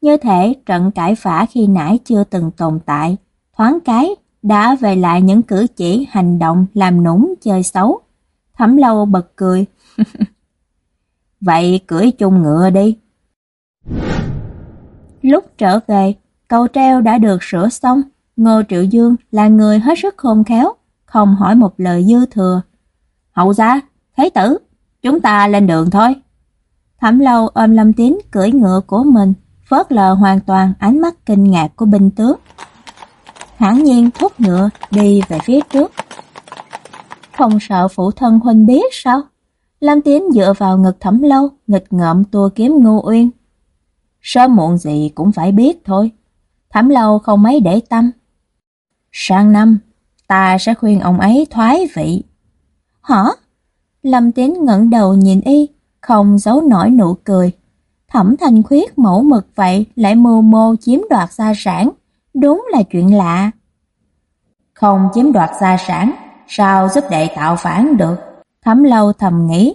Như thể trận cãi phả khi nãy chưa từng tồn tại, thoáng cái đã về lại những cử chỉ hành động làm nũng chơi xấu. Thẩm lâu bật cười. Vậy cưỡi chung ngựa đi. Lúc trở về, cầu treo đã được sửa xong. Ngô Triệu Dương là người hết sức khôn khéo, không hỏi một lời dư thừa. Hậu gia, thế tử, chúng ta lên đường thôi. Thẩm lâu ôm Lâm Tín cưỡi ngựa của mình, phớt lờ hoàn toàn ánh mắt kinh ngạc của binh tướng. Hãng nhiên thúc ngựa đi về phía trước. Không sợ phụ thân huynh biết sao? Lâm Tiến dựa vào ngực thẩm lâu, nghịch ngợm tua kiếm ngu uyên. Sớm muộn gì cũng phải biết thôi. Thẩm lâu không mấy để tâm, Sang năm, ta sẽ khuyên ông ấy thoái vị. Hả? Lâm Tiến ngẩng đầu nhìn y, không giấu nổi nụ cười. Thẩm Thành Khuyết mẫu mực vậy lại mưu mô chiếm đoạt gia sản, đúng là chuyện lạ. Không chiếm đoạt gia sản, sao giúp đệ tạo phản được? Thẩm lâu thầm nghĩ.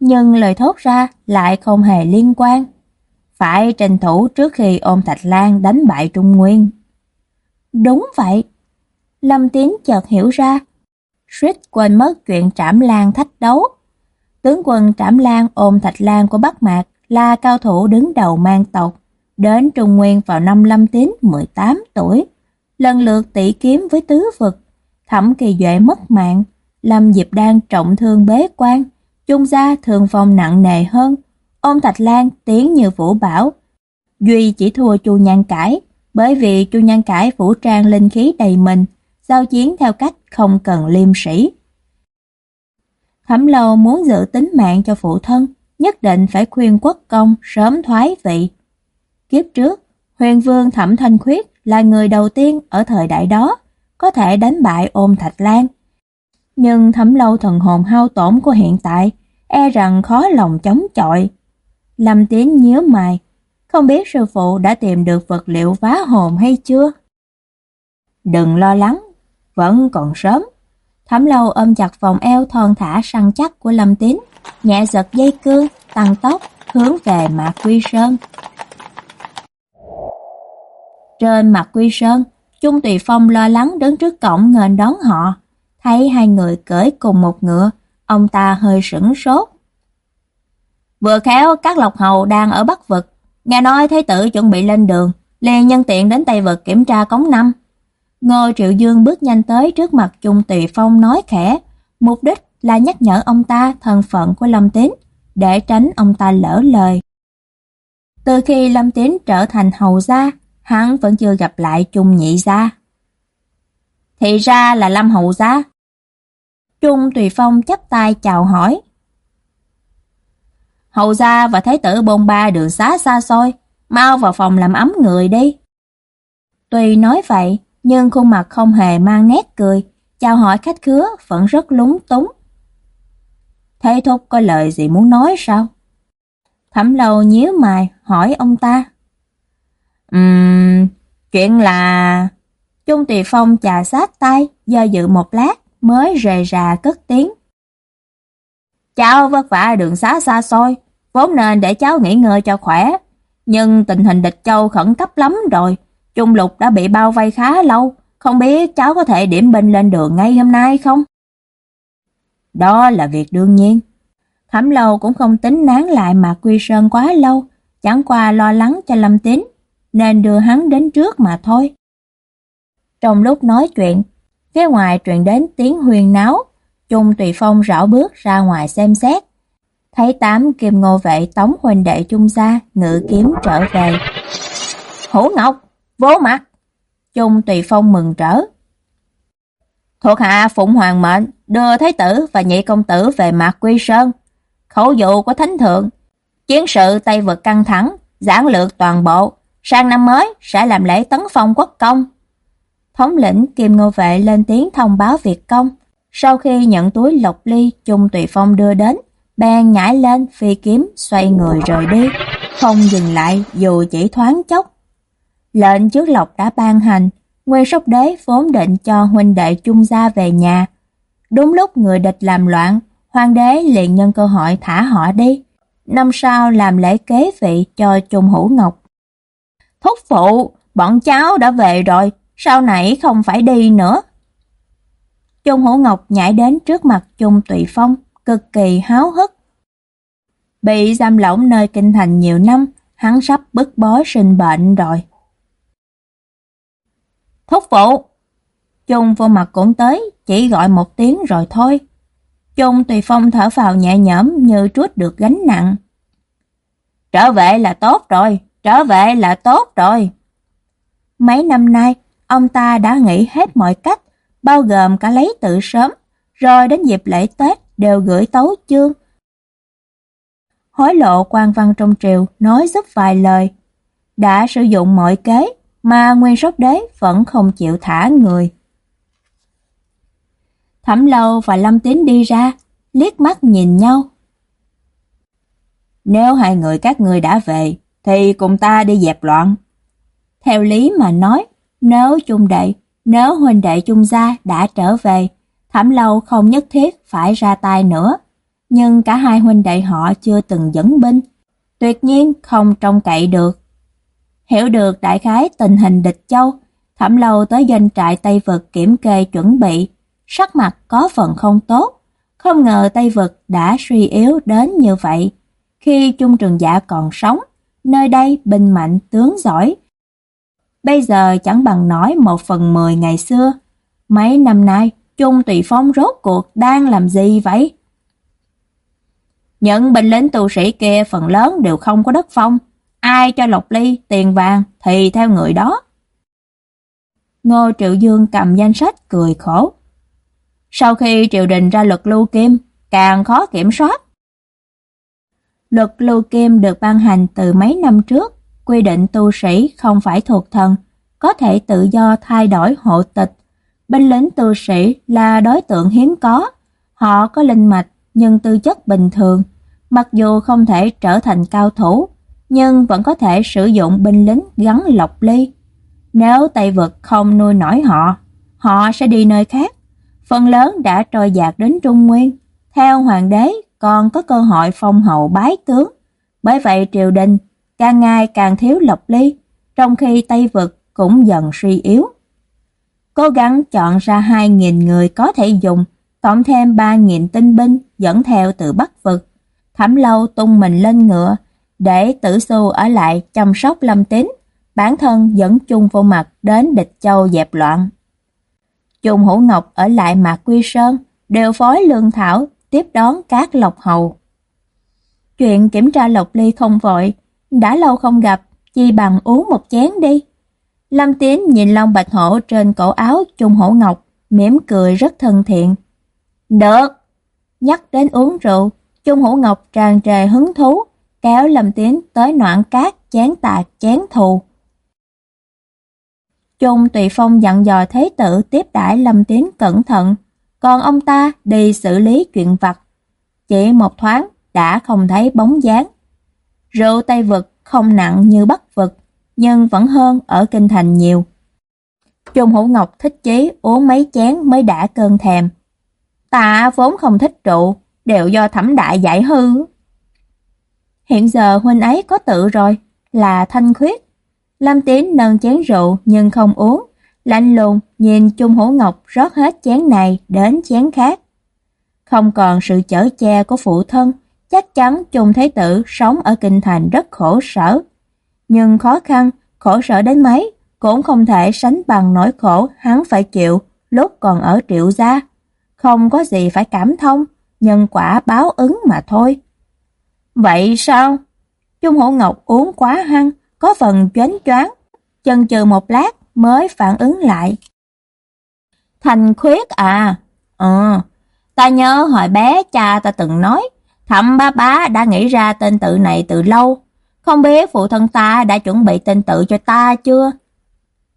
Nhưng lời thốt ra lại không hề liên quan. Phải tranh thủ trước khi ôm Thạch Lan đánh bại Trung Nguyên. Đúng vậy. Lâm Tiến chợt hiểu ra. Suýt quên mất chuyện Trảm Lan thách đấu. Tướng quân Trảm Lan ôm Thạch Lan của Bắc Mạc là cao thủ đứng đầu mang tộc. Đến Trung Nguyên vào năm Lâm Tín 18 tuổi. Lần lượt tỷ kiếm với tứ vực. Thẩm kỳ duệ mất mạng. Lâm Diệp đang trọng thương bế quan. Trung gia thường phong nặng nề hơn. Ôm Thạch Lan tiến như vũ bảo. Duy chỉ thua Chu Nhan Cải bởi vì Chu Nhan Cải vũ trang linh khí đầy mình, giao chiến theo cách không cần liêm sĩ. Thẩm lâu muốn giữ tính mạng cho phụ thân, nhất định phải khuyên quốc công sớm thoái vị. Kiếp trước, huyền vương Thẩm Thanh Khuyết là người đầu tiên ở thời đại đó có thể đánh bại ôn Thạch Lan. Nhưng thẩm lâu thần hồn hao tổn của hiện tại e rằng khó lòng chống chọi. Lâm Tiến nhớ mày, không biết sư phụ đã tìm được vật liệu vá hồn hay chưa? Đừng lo lắng, vẫn còn sớm. Thẩm lâu ôm chặt vòng eo thon thả săn chắc của Lâm Tín, nhẹ giật dây cương, tăng tốc, hướng về Mạc Quy Sơn. Trên mặt Quy Sơn, Trung Tùy Phong lo lắng đứng trước cổng nghênh đón họ. Thấy hai người cưỡi cùng một ngựa, ông ta hơi sửng sốt. Vừa khéo các lộc hầu đang ở Bắc Vực, nghe nói thái tử chuẩn bị lên đường, liền nhân tiện đến Tây Vực kiểm tra cống năm. Ngô Triệu Dương bước nhanh tới trước mặt Trung Tùy Phong nói khẽ, mục đích là nhắc nhở ông ta thân phận của Lâm Tín, để tránh ông ta lỡ lời. Từ khi Lâm Tín trở thành hầu gia, hắn vẫn chưa gặp lại Trung Nhị gia. Thì ra là Lâm hầu gia. Trung Tùy Phong chắp tay chào hỏi. Hầu gia và thái tử bôn ba đường xá xa xôi, mau vào phòng làm ấm người đi. Tuy nói vậy, nhưng khuôn mặt không hề mang nét cười, chào hỏi khách khứa vẫn rất lúng túng. Thế thúc có lời gì muốn nói sao? Thẩm lâu nhíu mày hỏi ông ta. Ừm, chuyện là... Trung Tùy Phong chà sát tay, do dự một lát mới rề rà cất tiếng. Cháu vất vả đường xá xa xôi, vốn nên để cháu nghỉ ngơi cho khỏe. Nhưng tình hình địch châu khẩn cấp lắm rồi, Trung lục đã bị bao vây khá lâu, không biết cháu có thể điểm binh lên đường ngay hôm nay không? Đó là việc đương nhiên. Thẩm lâu cũng không tính nán lại mà Quy Sơn quá lâu, chẳng qua lo lắng cho Lâm Tín, nên đưa hắn đến trước mà thôi. Trong lúc nói chuyện, phía ngoài truyền đến tiếng huyền náo, Trung Tùy Phong rảo bước ra ngoài xem xét. Thấy tám kim ngô vệ tống huynh đệ Trung ra ngự kiếm trở về. hữu Ngọc! Vô mặt! Trung Tùy Phong mừng trở. Thuộc hạ Phụng Hoàng mệnh đưa Thái tử và nhị công tử về Mạc Quy Sơn. Khẩu dụ của Thánh Thượng. Chiến sự Tây vượt căng thẳng, giảng lược toàn bộ. Sang năm mới sẽ làm lễ tấn phong quốc công. Thống lĩnh Kim Ngô Vệ lên tiếng thông báo việc công. Sau khi nhận túi lộc ly Trung Tùy Phong đưa đến, bèn nhảy lên phi kiếm xoay người rời đi, không dừng lại dù chỉ thoáng chốc. Lệnh trước lộc đã ban hành, Nguyên sóc đế vốn định cho huynh đệ chung gia về nhà. Đúng lúc người địch làm loạn, hoàng đế liền nhân cơ hội thả họ đi. Năm sau làm lễ kế vị cho Trung Hữu Ngọc. Thúc phụ, bọn cháu đã về rồi, sau nãy không phải đi nữa. Trung Hữu Ngọc nhảy đến trước mặt Trung Tùy Phong, cực kỳ háo hức. Bị giam lỏng nơi kinh thành nhiều năm, hắn sắp bức bối sinh bệnh rồi. Thúc phụ! Chung vô mặt cũng tới, chỉ gọi một tiếng rồi thôi. chung tùy phong thở vào nhẹ nhõm như trút được gánh nặng. Trở về là tốt rồi, trở về là tốt rồi. Mấy năm nay, ông ta đã nghĩ hết mọi cách, bao gồm cả lấy tự sớm, rồi đến dịp lễ Tết đều gửi tấu chương. Hối lộ quan văn trong triều nói giúp vài lời, đã sử dụng mọi kế mà nguyên sóc đế vẫn không chịu thả người. Thẩm lâu và Lâm Tín đi ra, liếc mắt nhìn nhau. Nếu hai người các người đã về, thì cùng ta đi dẹp loạn. Theo lý mà nói, nếu chung đệ, nếu huynh đệ chung gia đã trở về, thẩm lâu không nhất thiết phải ra tay nữa. Nhưng cả hai huynh đệ họ chưa từng dẫn binh, tuyệt nhiên không trông cậy được. Hiểu được đại khái tình hình địch châu, Thẩm Lâu tới doanh trại Tây Vực kiểm kê chuẩn bị, sắc mặt có phần không tốt. Không ngờ Tây Vực đã suy yếu đến như vậy. Khi Trung Trường Dạ còn sống, nơi đây binh mạnh tướng giỏi. Bây giờ chẳng bằng nói một phần mười ngày xưa. Mấy năm nay, Trung Tùy Phong rốt cuộc đang làm gì vậy? Những binh lính tu sĩ kia phần lớn đều không có đất phong, Ai cho Lộc Ly tiền vàng thì theo người đó. Ngô Triệu Dương cầm danh sách cười khổ. Sau khi triều đình ra luật lưu kim, càng khó kiểm soát. Luật lưu kim được ban hành từ mấy năm trước, quy định tu sĩ không phải thuộc thần, có thể tự do thay đổi hộ tịch. Binh lính tu sĩ là đối tượng hiếm có, họ có linh mạch nhưng tư chất bình thường, mặc dù không thể trở thành cao thủ, nhưng vẫn có thể sử dụng binh lính gắn lọc ly. Nếu Tây Vực không nuôi nổi họ, họ sẽ đi nơi khác. Phần lớn đã trôi dạt đến Trung Nguyên. Theo hoàng đế còn có cơ hội phong hậu bái tướng. Bởi vậy triều đình càng ngày càng thiếu lộc ly, trong khi Tây Vực cũng dần suy yếu. Cố gắng chọn ra 2.000 người có thể dùng, cộng thêm 3.000 tinh binh dẫn theo từ Bắc Vực. Thẩm lâu tung mình lên ngựa, để tử xu ở lại chăm sóc lâm tín, bản thân dẫn chung vô mặt đến địch châu dẹp loạn. Dùng Hữu Ngọc ở lại Mạc Quy Sơn, đều phối lương thảo tiếp đón các lộc hầu. Chuyện kiểm tra lộc ly không vội, đã lâu không gặp, chi bằng uống một chén đi. Lâm Tiến nhìn Long Bạch Hổ trên cổ áo Trung Hổ Ngọc, mỉm cười rất thân thiện. Được! Nhắc đến uống rượu, Trung Hổ Ngọc tràn trề hứng thú, kéo Lâm Tiến tới noạn cát chén tạc chén thù. Trung Tùy Phong dặn dò thế tử tiếp đãi Lâm Tiến cẩn thận, còn ông ta đi xử lý chuyện vặt. Chỉ một thoáng đã không thấy bóng dáng. Rượu Tây Vực không nặng như Bắc Vực, nhưng vẫn hơn ở Kinh Thành nhiều. Trung Hữu Ngọc thích chí uống mấy chén mới đã cơn thèm. Ta vốn không thích rượu, đều do thẩm đại giải hư. Hiện giờ huynh ấy có tự rồi, là thanh khuyết. Lâm Tín nâng chén rượu nhưng không uống, lạnh lùng nhìn Trung Hổ Ngọc rót hết chén này đến chén khác. Không còn sự chở che của phụ thân, chắc chắn Trung Thế Tử sống ở Kinh Thành rất khổ sở. Nhưng khó khăn, khổ sở đến mấy, cũng không thể sánh bằng nỗi khổ hắn phải chịu lúc còn ở triệu gia. Không có gì phải cảm thông, nhân quả báo ứng mà thôi. Vậy sao? Trung Hổ Ngọc uống quá hăng, có phần choáng choáng, chần chừ một lát mới phản ứng lại. Thành khuyết à? Ờ, ta nhớ hồi bé cha ta từng nói, thẩm ba bá đã nghĩ ra tên tự này từ lâu. Không biết phụ thân ta đã chuẩn bị tên tự cho ta chưa?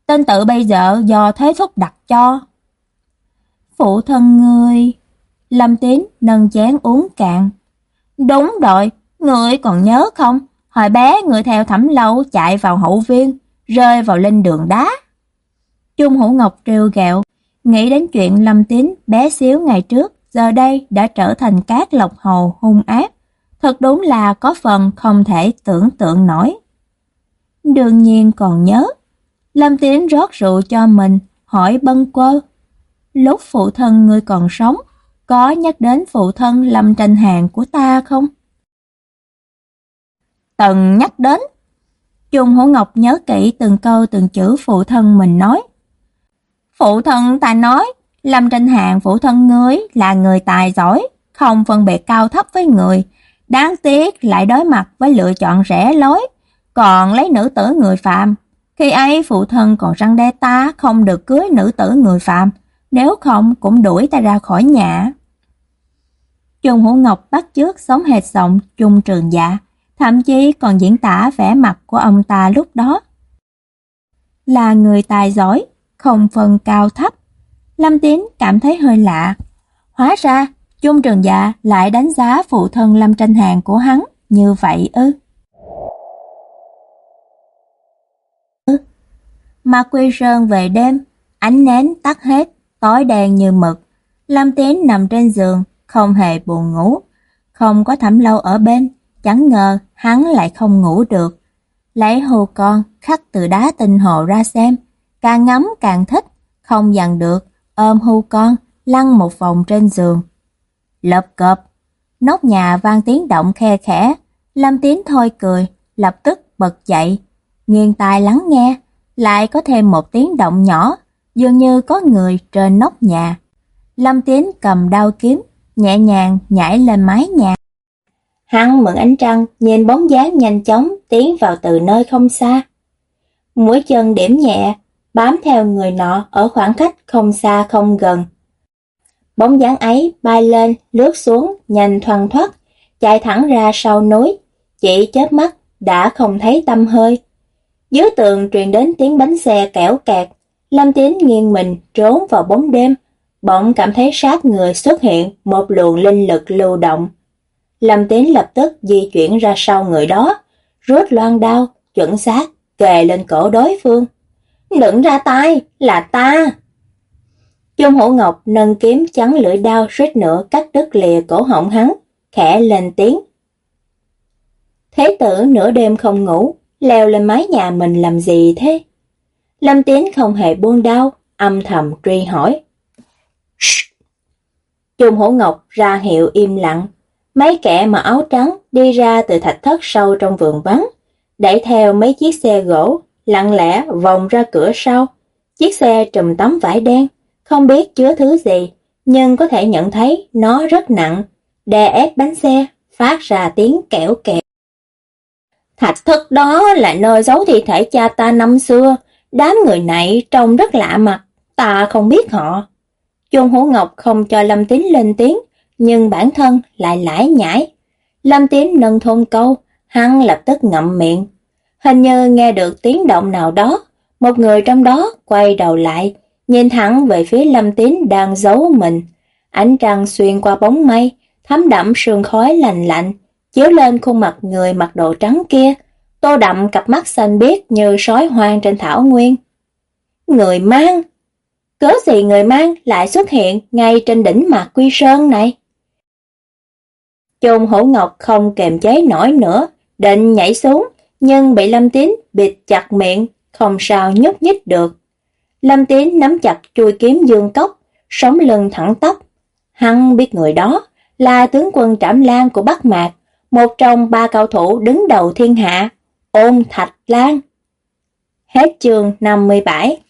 Tên tự bây giờ do thế thúc đặt cho. Phụ thân ngươi... Lâm Tín nâng chén uống cạn. Đúng rồi, ngươi còn nhớ không? Hồi bé người theo thẩm lâu chạy vào hậu viên, rơi vào lên đường đá. Trung Hữu Ngọc trêu gẹo, nghĩ đến chuyện Lâm Tín bé xíu ngày trước, giờ đây đã trở thành cát lộc hầu hung ác. Thật đúng là có phần không thể tưởng tượng nổi. Đương nhiên còn nhớ, Lâm Tín rót rượu cho mình, hỏi bân quơ. Lúc phụ thân ngươi còn sống, có nhắc đến phụ thân Lâm Tranh Hàng của ta không? Tần nhắc đến. Trung Hổ Ngọc nhớ kỹ từng câu từng chữ phụ thân mình nói. Phụ thân ta nói, Lâm Tranh Hàng phụ thân ngươi là người tài giỏi, không phân biệt cao thấp với người, đáng tiếc lại đối mặt với lựa chọn rẻ lối, còn lấy nữ tử người phạm. Khi ấy phụ thân còn răng đe ta không được cưới nữ tử người phạm, nếu không cũng đuổi ta ra khỏi nhà. Trung Hữu Ngọc bắt chước sống hệt giọng Trung Trường Dạ, thậm chí còn diễn tả vẻ mặt của ông ta lúc đó. Là người tài giỏi, không phân cao thấp. Lâm Tín cảm thấy hơi lạ. Hóa ra, Trung Trường Dạ lại đánh giá phụ thân Lâm Tranh Hàng của hắn như vậy ư. Ừ. Mà Quy Sơn về đêm, ánh nến tắt hết, tối đen như mực. Lâm Tín nằm trên giường, không hề buồn ngủ. Không có thẩm lâu ở bên, chẳng ngờ hắn lại không ngủ được. Lấy hồ con khắc từ đá tinh hồ ra xem, càng ngắm càng thích, không dằn được, ôm hưu con, lăn một vòng trên giường. Lập cập, nóc nhà vang tiếng động khe khẽ, Lâm Tiến thôi cười, lập tức bật dậy, nghiêng tai lắng nghe, lại có thêm một tiếng động nhỏ, dường như có người trên nóc nhà. Lâm Tiến cầm đao kiếm, nhẹ nhàng nhảy lên mái nhà. Hắn mượn ánh trăng, nhìn bóng dáng nhanh chóng tiến vào từ nơi không xa. Mũi chân điểm nhẹ, bám theo người nọ ở khoảng cách không xa không gần. Bóng dáng ấy bay lên, lướt xuống, nhanh thoăn thoắt, chạy thẳng ra sau núi, chỉ chớp mắt đã không thấy tâm hơi. Dưới tường truyền đến tiếng bánh xe kẻo kẹt, Lâm Tín nghiêng mình trốn vào bóng đêm, bỗng cảm thấy sát người xuất hiện một luồng linh lực lưu động. Lâm Tín lập tức di chuyển ra sau người đó, rút loan đao, chuẩn xác, kề lên cổ đối phương. Đừng ra tay, là ta! Chung hổ ngọc nâng kiếm chắn lưỡi đao suýt nữa cắt đứt lìa cổ họng hắn, khẽ lên tiếng. Thế tử nửa đêm không ngủ, leo lên mái nhà mình làm gì thế? Lâm Tiến không hề buông đau, âm thầm truy hỏi. Trung Hổ Ngọc ra hiệu im lặng. Mấy kẻ mặc áo trắng đi ra từ thạch thất sâu trong vườn vắng, đẩy theo mấy chiếc xe gỗ, lặng lẽ vòng ra cửa sau. Chiếc xe trùm tấm vải đen, không biết chứa thứ gì, nhưng có thể nhận thấy nó rất nặng, đè ép bánh xe, phát ra tiếng kẹo kẹt. Thạch thất đó là nơi giấu thi thể cha ta năm xưa, đám người này trông rất lạ mặt, ta không biết họ. Chuông hữu Ngọc không cho Lâm Tín lên tiếng, nhưng bản thân lại lải nhải. Lâm Tín nâng thôn câu, hắn lập tức ngậm miệng. Hình như nghe được tiếng động nào đó, một người trong đó quay đầu lại, nhìn thẳng về phía Lâm Tín đang giấu mình. Ánh trăng xuyên qua bóng mây, thấm đậm sương khói lành lạnh, chiếu lên khuôn mặt người mặc đồ trắng kia, tô đậm cặp mắt xanh biếc như sói hoang trên thảo nguyên. Người mang! Cớ gì người mang lại xuất hiện ngay trên đỉnh mạc quy sơn này? Chôn hổ ngọc không kềm chế nổi nữa, định nhảy xuống, nhưng bị Lâm Tín bịt chặt miệng, không sao nhúc nhích được. Lâm Tín nắm chặt chui kiếm dương cốc, sống lưng thẳng tắp. Hắn biết người đó là tướng quân Trảm Lan của Bắc Mạc, một trong ba cao thủ đứng đầu thiên hạ, ôn thạch lan. Hết chương 57